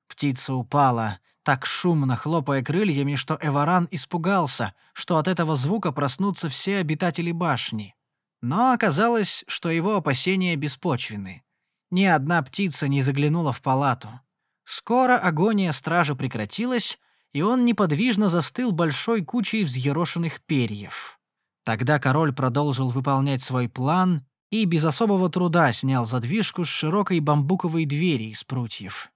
Птица упала, так шумно хлопая крыльями, что Эваран испугался, что от этого звука проснутся все обитатели башни. Но оказалось, что его опасения беспочвены. Ни одна птица не заглянула в палату. Скоро агония стража прекратилась, и он неподвижно застыл большой кучей взъерошенных перьев. Тогда король продолжил выполнять свой план и без особого труда снял задвижку с широкой бамбуковой двери из прутьев.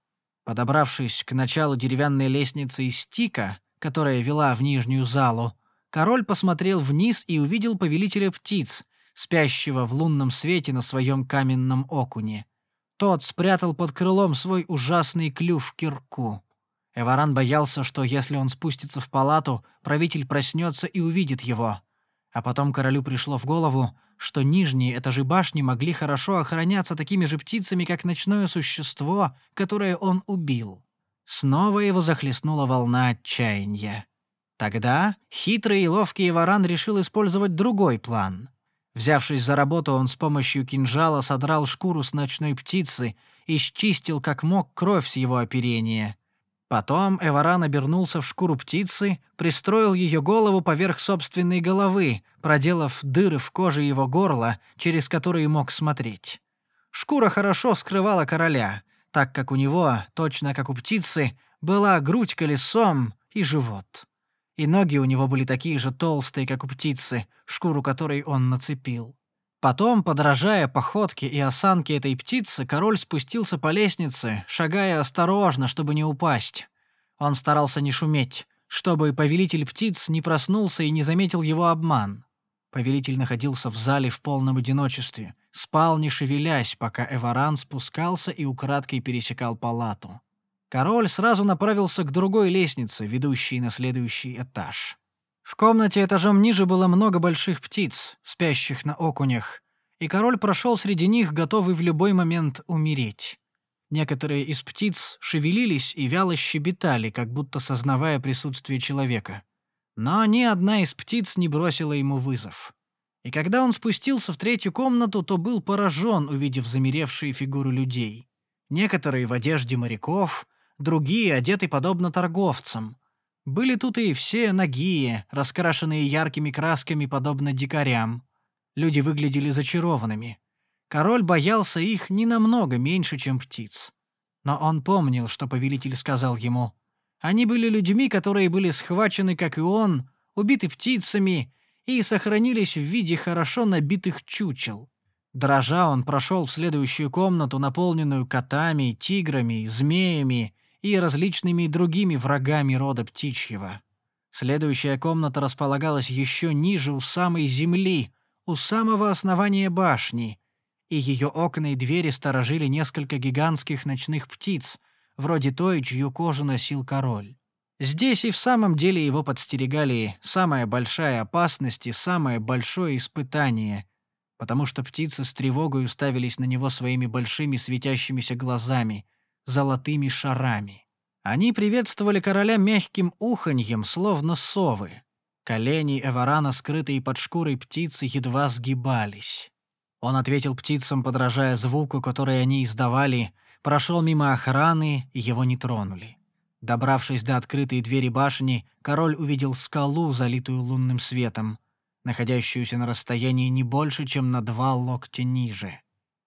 Подобравшись к началу деревянной лестницы из тика, которая вела в нижнюю залу, король посмотрел вниз и увидел повелителя птиц, спящего в лунном свете на своем каменном окуне. Тот спрятал под крылом свой ужасный клюв кирку. Эваран боялся, что если он спустится в палату, правитель проснется и увидит его. А потом королю пришло в голову, что нижние этажи башни могли хорошо охраняться такими же птицами, как ночное существо, которое он убил. Снова его захлестнула волна отчаяния. Тогда хитрый и ловкий Варан решил использовать другой план. Взявшись за работу, он с помощью кинжала содрал шкуру с ночной птицы и счистил как мог кровь с его оперения. Потом Эваран обернулся в шкуру птицы, пристроил ее голову поверх собственной головы, проделав дыры в коже его горла, через которые мог смотреть. Шкура хорошо скрывала короля, так как у него, точно как у птицы, была грудь колесом и живот. И ноги у него были такие же толстые, как у птицы, шкуру которой он нацепил. Потом, подражая походке и осанке этой птицы, король спустился по лестнице, шагая осторожно, чтобы не упасть. Он старался не шуметь, чтобы повелитель птиц не проснулся и не заметил его обман. Повелитель находился в зале в полном одиночестве, спал не шевелясь, пока Эваран спускался и украдкой пересекал палату. Король сразу направился к другой лестнице, ведущей на следующий этаж. В комнате этажом ниже было много больших птиц, спящих на окунях, и король прошел среди них, готовый в любой момент умереть. Некоторые из птиц шевелились и вяло щебетали, как будто сознавая присутствие человека. Но ни одна из птиц не бросила ему вызов. И когда он спустился в третью комнату, то был поражен, увидев замеревшие фигуры людей. Некоторые в одежде моряков, другие одеты подобно торговцам — были тут и все нагие, раскрашенные яркими красками, подобно дикарям. Люди выглядели зачарованными. Король боялся их не намного меньше, чем птиц. Но он помнил, что повелитель сказал ему. Они были людьми, которые были схвачены, как и он, убиты птицами и сохранились в виде хорошо набитых чучел. Дрожа он прошел в следующую комнату, наполненную котами, тиграми, змеями и различными другими врагами рода птичьего. Следующая комната располагалась еще ниже у самой земли, у самого основания башни, и ее окна и двери сторожили несколько гигантских ночных птиц, вроде той, чью кожу носил король. Здесь и в самом деле его подстерегали самая большая опасность и самое большое испытание, потому что птицы с тревогой уставились на него своими большими светящимися глазами, золотыми шарами. Они приветствовали короля мягким уханьем, словно совы. Колени Эварана, скрытые под шкурой птицы, едва сгибались. Он ответил птицам, подражая звуку, который они издавали, прошел мимо охраны, и его не тронули. Добравшись до открытой двери башни, король увидел скалу, залитую лунным светом, находящуюся на расстоянии не больше, чем на два локтя ниже.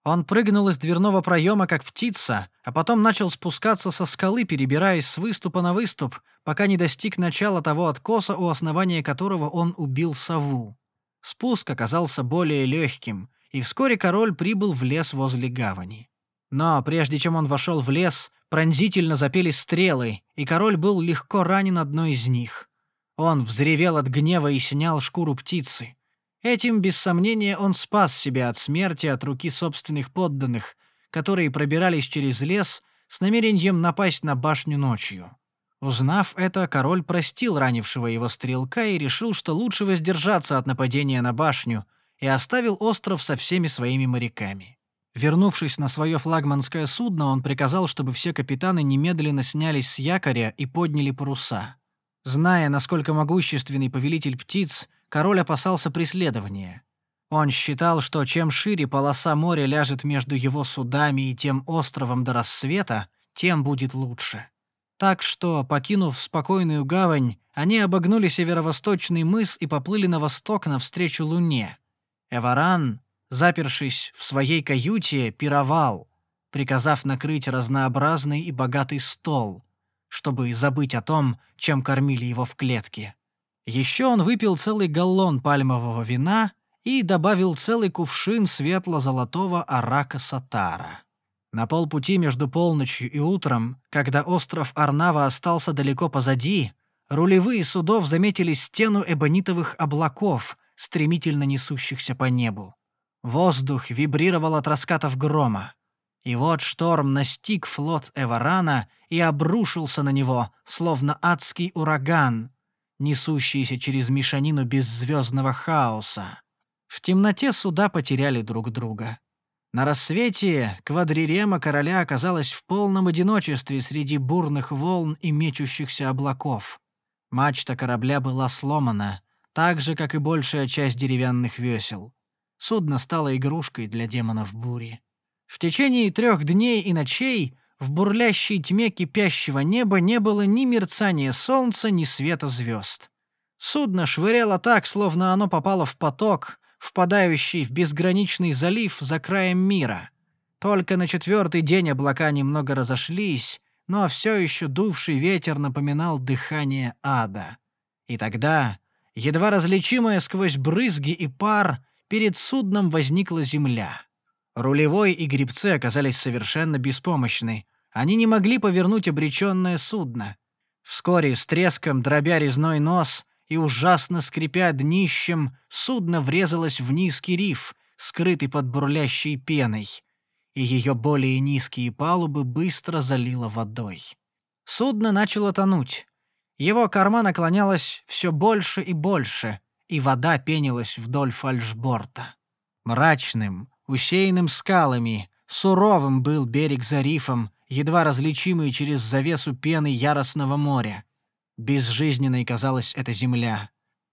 Он прыгнул из дверного проема, как птица, а потом начал спускаться со скалы, перебираясь с выступа на выступ, пока не достиг начала того откоса, у основания которого он убил сову. Спуск оказался более легким, и вскоре король прибыл в лес возле гавани. Но прежде чем он вошел в лес, пронзительно запели стрелы, и король был легко ранен одной из них. Он взревел от гнева и снял шкуру птицы. Этим, без сомнения, он спас себя от смерти от руки собственных подданных, которые пробирались через лес с намерением напасть на башню ночью. Узнав это, король простил ранившего его стрелка и решил, что лучше воздержаться от нападения на башню, и оставил остров со всеми своими моряками. Вернувшись на свое флагманское судно, он приказал, чтобы все капитаны немедленно снялись с якоря и подняли паруса. Зная, насколько могущественный повелитель птиц, король опасался преследования. Он считал, что чем шире полоса моря ляжет между его судами и тем островом до рассвета, тем будет лучше. Так что, покинув спокойную гавань, они обогнули северо-восточный мыс и поплыли на восток навстречу Луне. Эваран, запершись в своей каюте, пировал, приказав накрыть разнообразный и богатый стол, чтобы забыть о том, чем кормили его в клетке. Еще он выпил целый галлон пальмового вина и добавил целый кувшин светло-золотого арака сатара. На полпути между полночью и утром, когда остров Арнава остался далеко позади, рулевые судов заметили стену эбонитовых облаков, стремительно несущихся по небу. Воздух вибрировал от раскатов грома. И вот шторм настиг флот Эварана и обрушился на него, словно адский ураган, несущиеся через мешанину беззвездного хаоса. В темноте суда потеряли друг друга. На рассвете квадрирема короля оказалась в полном одиночестве среди бурных волн и мечущихся облаков. Мачта корабля была сломана, так же, как и большая часть деревянных весел. Судно стало игрушкой для демонов бури. В течение трех дней и ночей в бурлящей тьме кипящего неба не было ни мерцания солнца, ни света звезд. Судно швыряло так, словно оно попало в поток, впадающий в безграничный залив за краем мира. Только на четвертый день облака немного разошлись, но все еще дувший ветер напоминал дыхание ада. И тогда, едва различимая сквозь брызги и пар, перед судном возникла земля. Рулевой и гребцы оказались совершенно беспомощны. Они не могли повернуть обреченное судно. Вскоре с треском дробя резной нос и ужасно скрипя днищем, судно врезалось в низкий риф, скрытый под бурлящей пеной, и ее более низкие палубы быстро залило водой. Судно начало тонуть. Его корма наклонялась все больше и больше, и вода пенилась вдоль фальшборта. Мрачным, Усеянным скалами, суровым был берег за рифом, едва различимый через завесу пены яростного моря. Безжизненной казалась эта земля.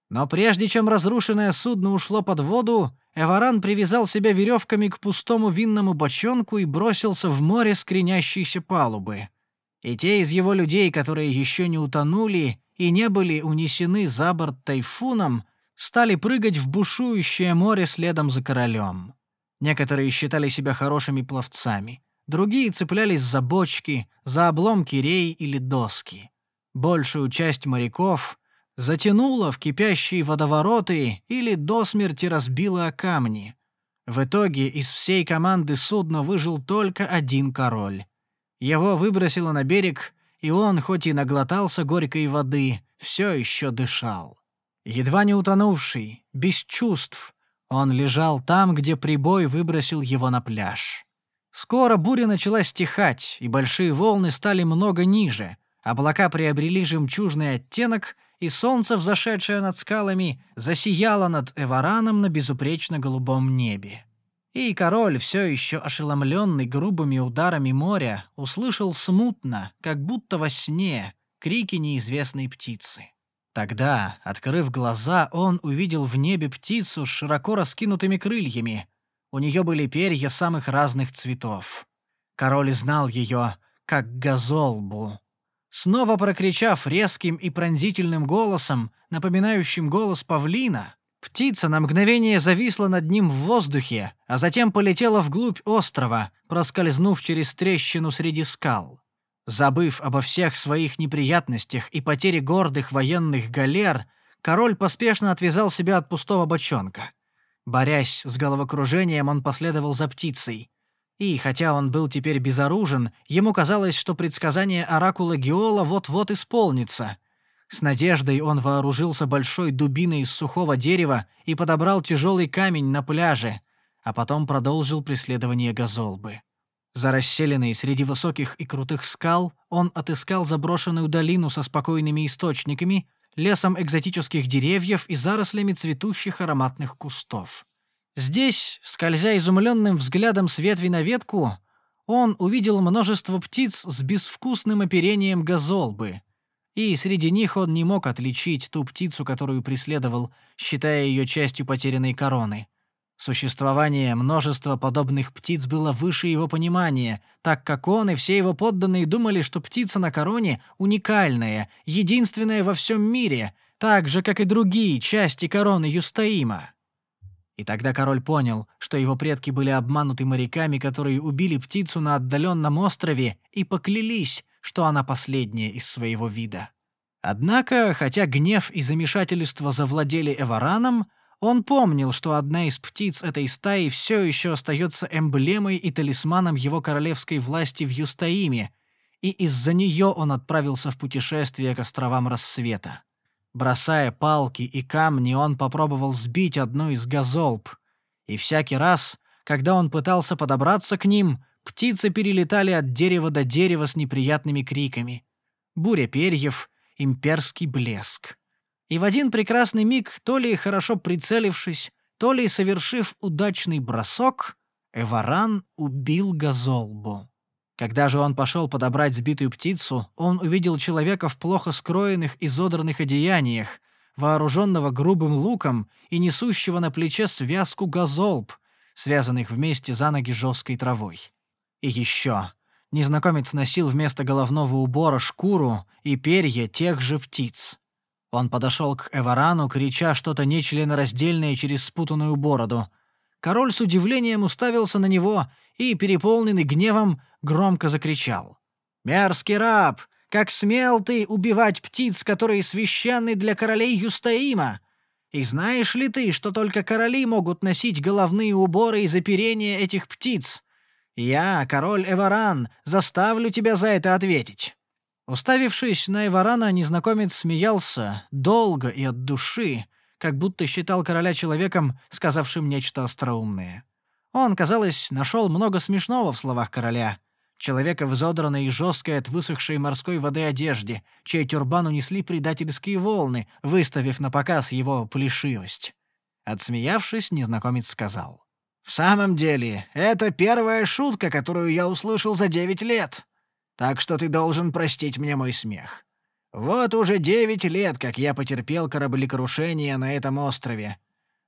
Но прежде чем разрушенное судно ушло под воду, Эваран привязал себя веревками к пустому винному бочонку и бросился в море с палубы. И те из его людей, которые еще не утонули и не были унесены за борт тайфуном, стали прыгать в бушующее море следом за королем. Некоторые считали себя хорошими пловцами, другие цеплялись за бочки, за обломки рей или доски. Большую часть моряков затянуло в кипящие водовороты или до смерти разбило о камни. В итоге из всей команды судна выжил только один король. Его выбросило на берег, и он, хоть и наглотался горькой воды, все еще дышал. Едва не утонувший, без чувств, он лежал там, где прибой выбросил его на пляж. Скоро буря начала стихать, и большие волны стали много ниже. Облака приобрели жемчужный оттенок, и солнце, взошедшее над скалами, засияло над Эвараном на безупречно голубом небе. И король, все еще ошеломленный грубыми ударами моря, услышал смутно, как будто во сне, крики неизвестной птицы. Тогда, открыв глаза, он увидел в небе птицу с широко раскинутыми крыльями. У нее были перья самых разных цветов. Король знал ее как газолбу. Снова прокричав резким и пронзительным голосом, напоминающим голос павлина, птица на мгновение зависла над ним в воздухе, а затем полетела вглубь острова, проскользнув через трещину среди скал. Забыв обо всех своих неприятностях и потере гордых военных галер, король поспешно отвязал себя от пустого бочонка. Борясь с головокружением, он последовал за птицей. И, хотя он был теперь безоружен, ему казалось, что предсказание оракула Геола вот-вот исполнится. С надеждой он вооружился большой дубиной из сухого дерева и подобрал тяжелый камень на пляже, а потом продолжил преследование Газолбы. За расселенной среди высоких и крутых скал он отыскал заброшенную долину со спокойными источниками, лесом экзотических деревьев и зарослями цветущих ароматных кустов. Здесь, скользя изумленным взглядом с ветви на ветку, он увидел множество птиц с безвкусным оперением газолбы, и среди них он не мог отличить ту птицу, которую преследовал, считая ее частью потерянной короны. Существование множества подобных птиц было выше его понимания, так как он и все его подданные думали, что птица на короне уникальная, единственная во всем мире, так же, как и другие части короны Юстаима. И тогда король понял, что его предки были обмануты моряками, которые убили птицу на отдаленном острове и поклялись, что она последняя из своего вида. Однако, хотя гнев и замешательство завладели Эвараном, он помнил, что одна из птиц этой стаи все еще остается эмблемой и талисманом его королевской власти в Юстаиме, и из-за нее он отправился в путешествие к островам Рассвета. Бросая палки и камни, он попробовал сбить одну из газолб. И всякий раз, когда он пытался подобраться к ним, птицы перелетали от дерева до дерева с неприятными криками. Буря перьев, имперский блеск. И в один прекрасный миг, то ли хорошо прицелившись, то ли совершив удачный бросок, Эваран убил газолбу. Когда же он пошел подобрать сбитую птицу, он увидел человека в плохо скроенных и зодранных одеяниях, вооруженного грубым луком и несущего на плече связку газолб, связанных вместе за ноги жесткой травой. И еще. Незнакомец носил вместо головного убора шкуру и перья тех же птиц. Он подошел к Эварану, крича что-то нечленораздельное через спутанную бороду. Король с удивлением уставился на него и, переполненный гневом, громко закричал. «Мерзкий раб! Как смел ты убивать птиц, которые священны для королей Юстаима? И знаешь ли ты, что только короли могут носить головные уборы из оперения этих птиц? Я, король Эваран, заставлю тебя за это ответить». Уставившись на Эварана, незнакомец смеялся, долго и от души, как будто считал короля человеком, сказавшим нечто остроумное. Он, казалось, нашел много смешного в словах короля, Человека в изодранной и жесткой от высохшей морской воды одежде, чей тюрбан унесли предательские волны, выставив на показ его плешивость. Отсмеявшись, незнакомец сказал. «В самом деле, это первая шутка, которую я услышал за девять лет. Так что ты должен простить мне мой смех. Вот уже девять лет, как я потерпел кораблекрушение на этом острове.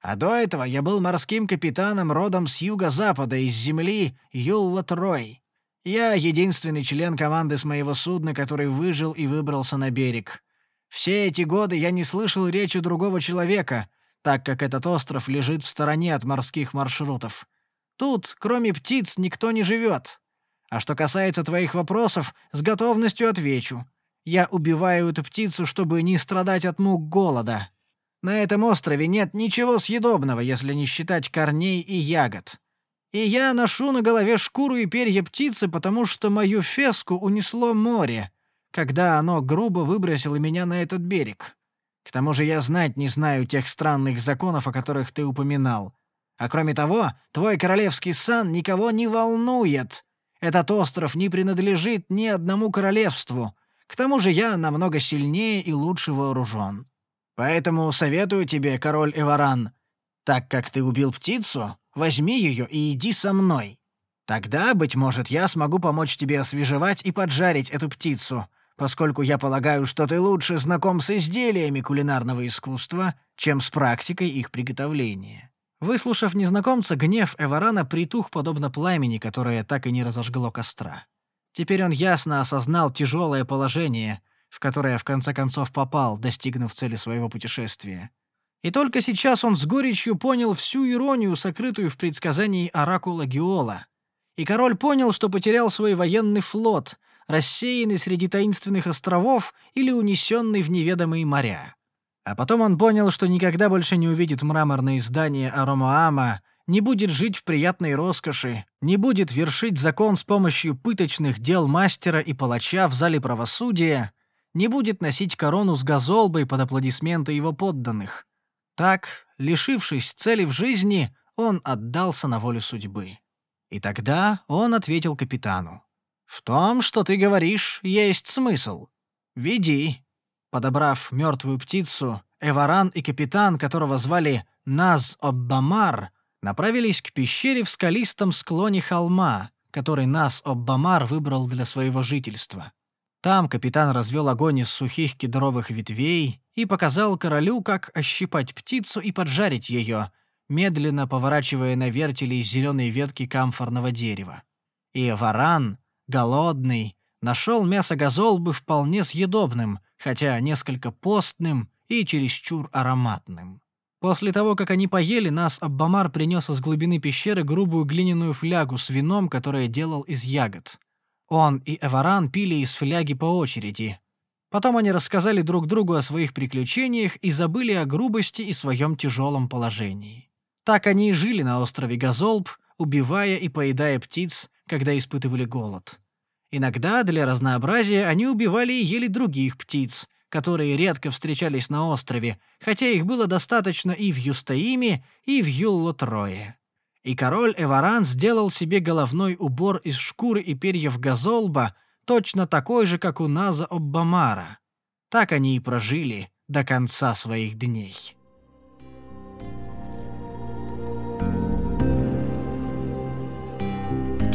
А до этого я был морским капитаном родом с юго-запада из земли Юлла-Трой. Я единственный член команды с моего судна, который выжил и выбрался на берег. Все эти годы я не слышал речи другого человека, так как этот остров лежит в стороне от морских маршрутов. Тут, кроме птиц, никто не живет. А что касается твоих вопросов, с готовностью отвечу. Я убиваю эту птицу, чтобы не страдать от мук голода. На этом острове нет ничего съедобного, если не считать корней и ягод. И я ношу на голове шкуру и перья птицы, потому что мою феску унесло море, когда оно грубо выбросило меня на этот берег. К тому же я знать не знаю тех странных законов, о которых ты упоминал. А кроме того, твой королевский сан никого не волнует. Этот остров не принадлежит ни одному королевству. К тому же я намного сильнее и лучше вооружен. Поэтому советую тебе, король Эваран, так как ты убил птицу, Возьми ее и иди со мной. Тогда, быть может, я смогу помочь тебе освежевать и поджарить эту птицу, поскольку я полагаю, что ты лучше знаком с изделиями кулинарного искусства, чем с практикой их приготовления». Выслушав незнакомца, гнев Эварана притух подобно пламени, которое так и не разожгло костра. Теперь он ясно осознал тяжелое положение, в которое в конце концов попал, достигнув цели своего путешествия. И только сейчас он с горечью понял всю иронию, сокрытую в предсказании оракула Геола. И король понял, что потерял свой военный флот, рассеянный среди таинственных островов или унесенный в неведомые моря. А потом он понял, что никогда больше не увидит мраморные здания Аромаама, не будет жить в приятной роскоши, не будет вершить закон с помощью пыточных дел мастера и палача в зале правосудия, не будет носить корону с газолбой под аплодисменты его подданных. Так, лишившись цели в жизни, он отдался на волю судьбы. И тогда он ответил капитану. «В том, что ты говоришь, есть смысл. Веди». Подобрав мертвую птицу, Эваран и капитан, которого звали Наз Оббамар, направились к пещере в скалистом склоне холма, который Наз Оббамар выбрал для своего жительства. Там капитан развел огонь из сухих кедровых ветвей и показал королю, как ощипать птицу и поджарить ее, медленно поворачивая на вертеле из зеленой ветки камфорного дерева. И варан, голодный, нашел мясо газолбы вполне съедобным, хотя несколько постным и чересчур ароматным. После того, как они поели, нас Аббамар принес из глубины пещеры грубую глиняную флягу с вином, которое делал из ягод. Он и Эваран пили из фляги по очереди. Потом они рассказали друг другу о своих приключениях и забыли о грубости и своем тяжелом положении. Так они и жили на острове Газолб, убивая и поедая птиц, когда испытывали голод. Иногда, для разнообразия, они убивали и ели других птиц, которые редко встречались на острове, хотя их было достаточно и в Юстаиме, и в Юллотрое. И король Эваран сделал себе головной убор из шкуры и перьев газолба, точно такой же, как у Наза Оббамара. Так они и прожили до конца своих дней.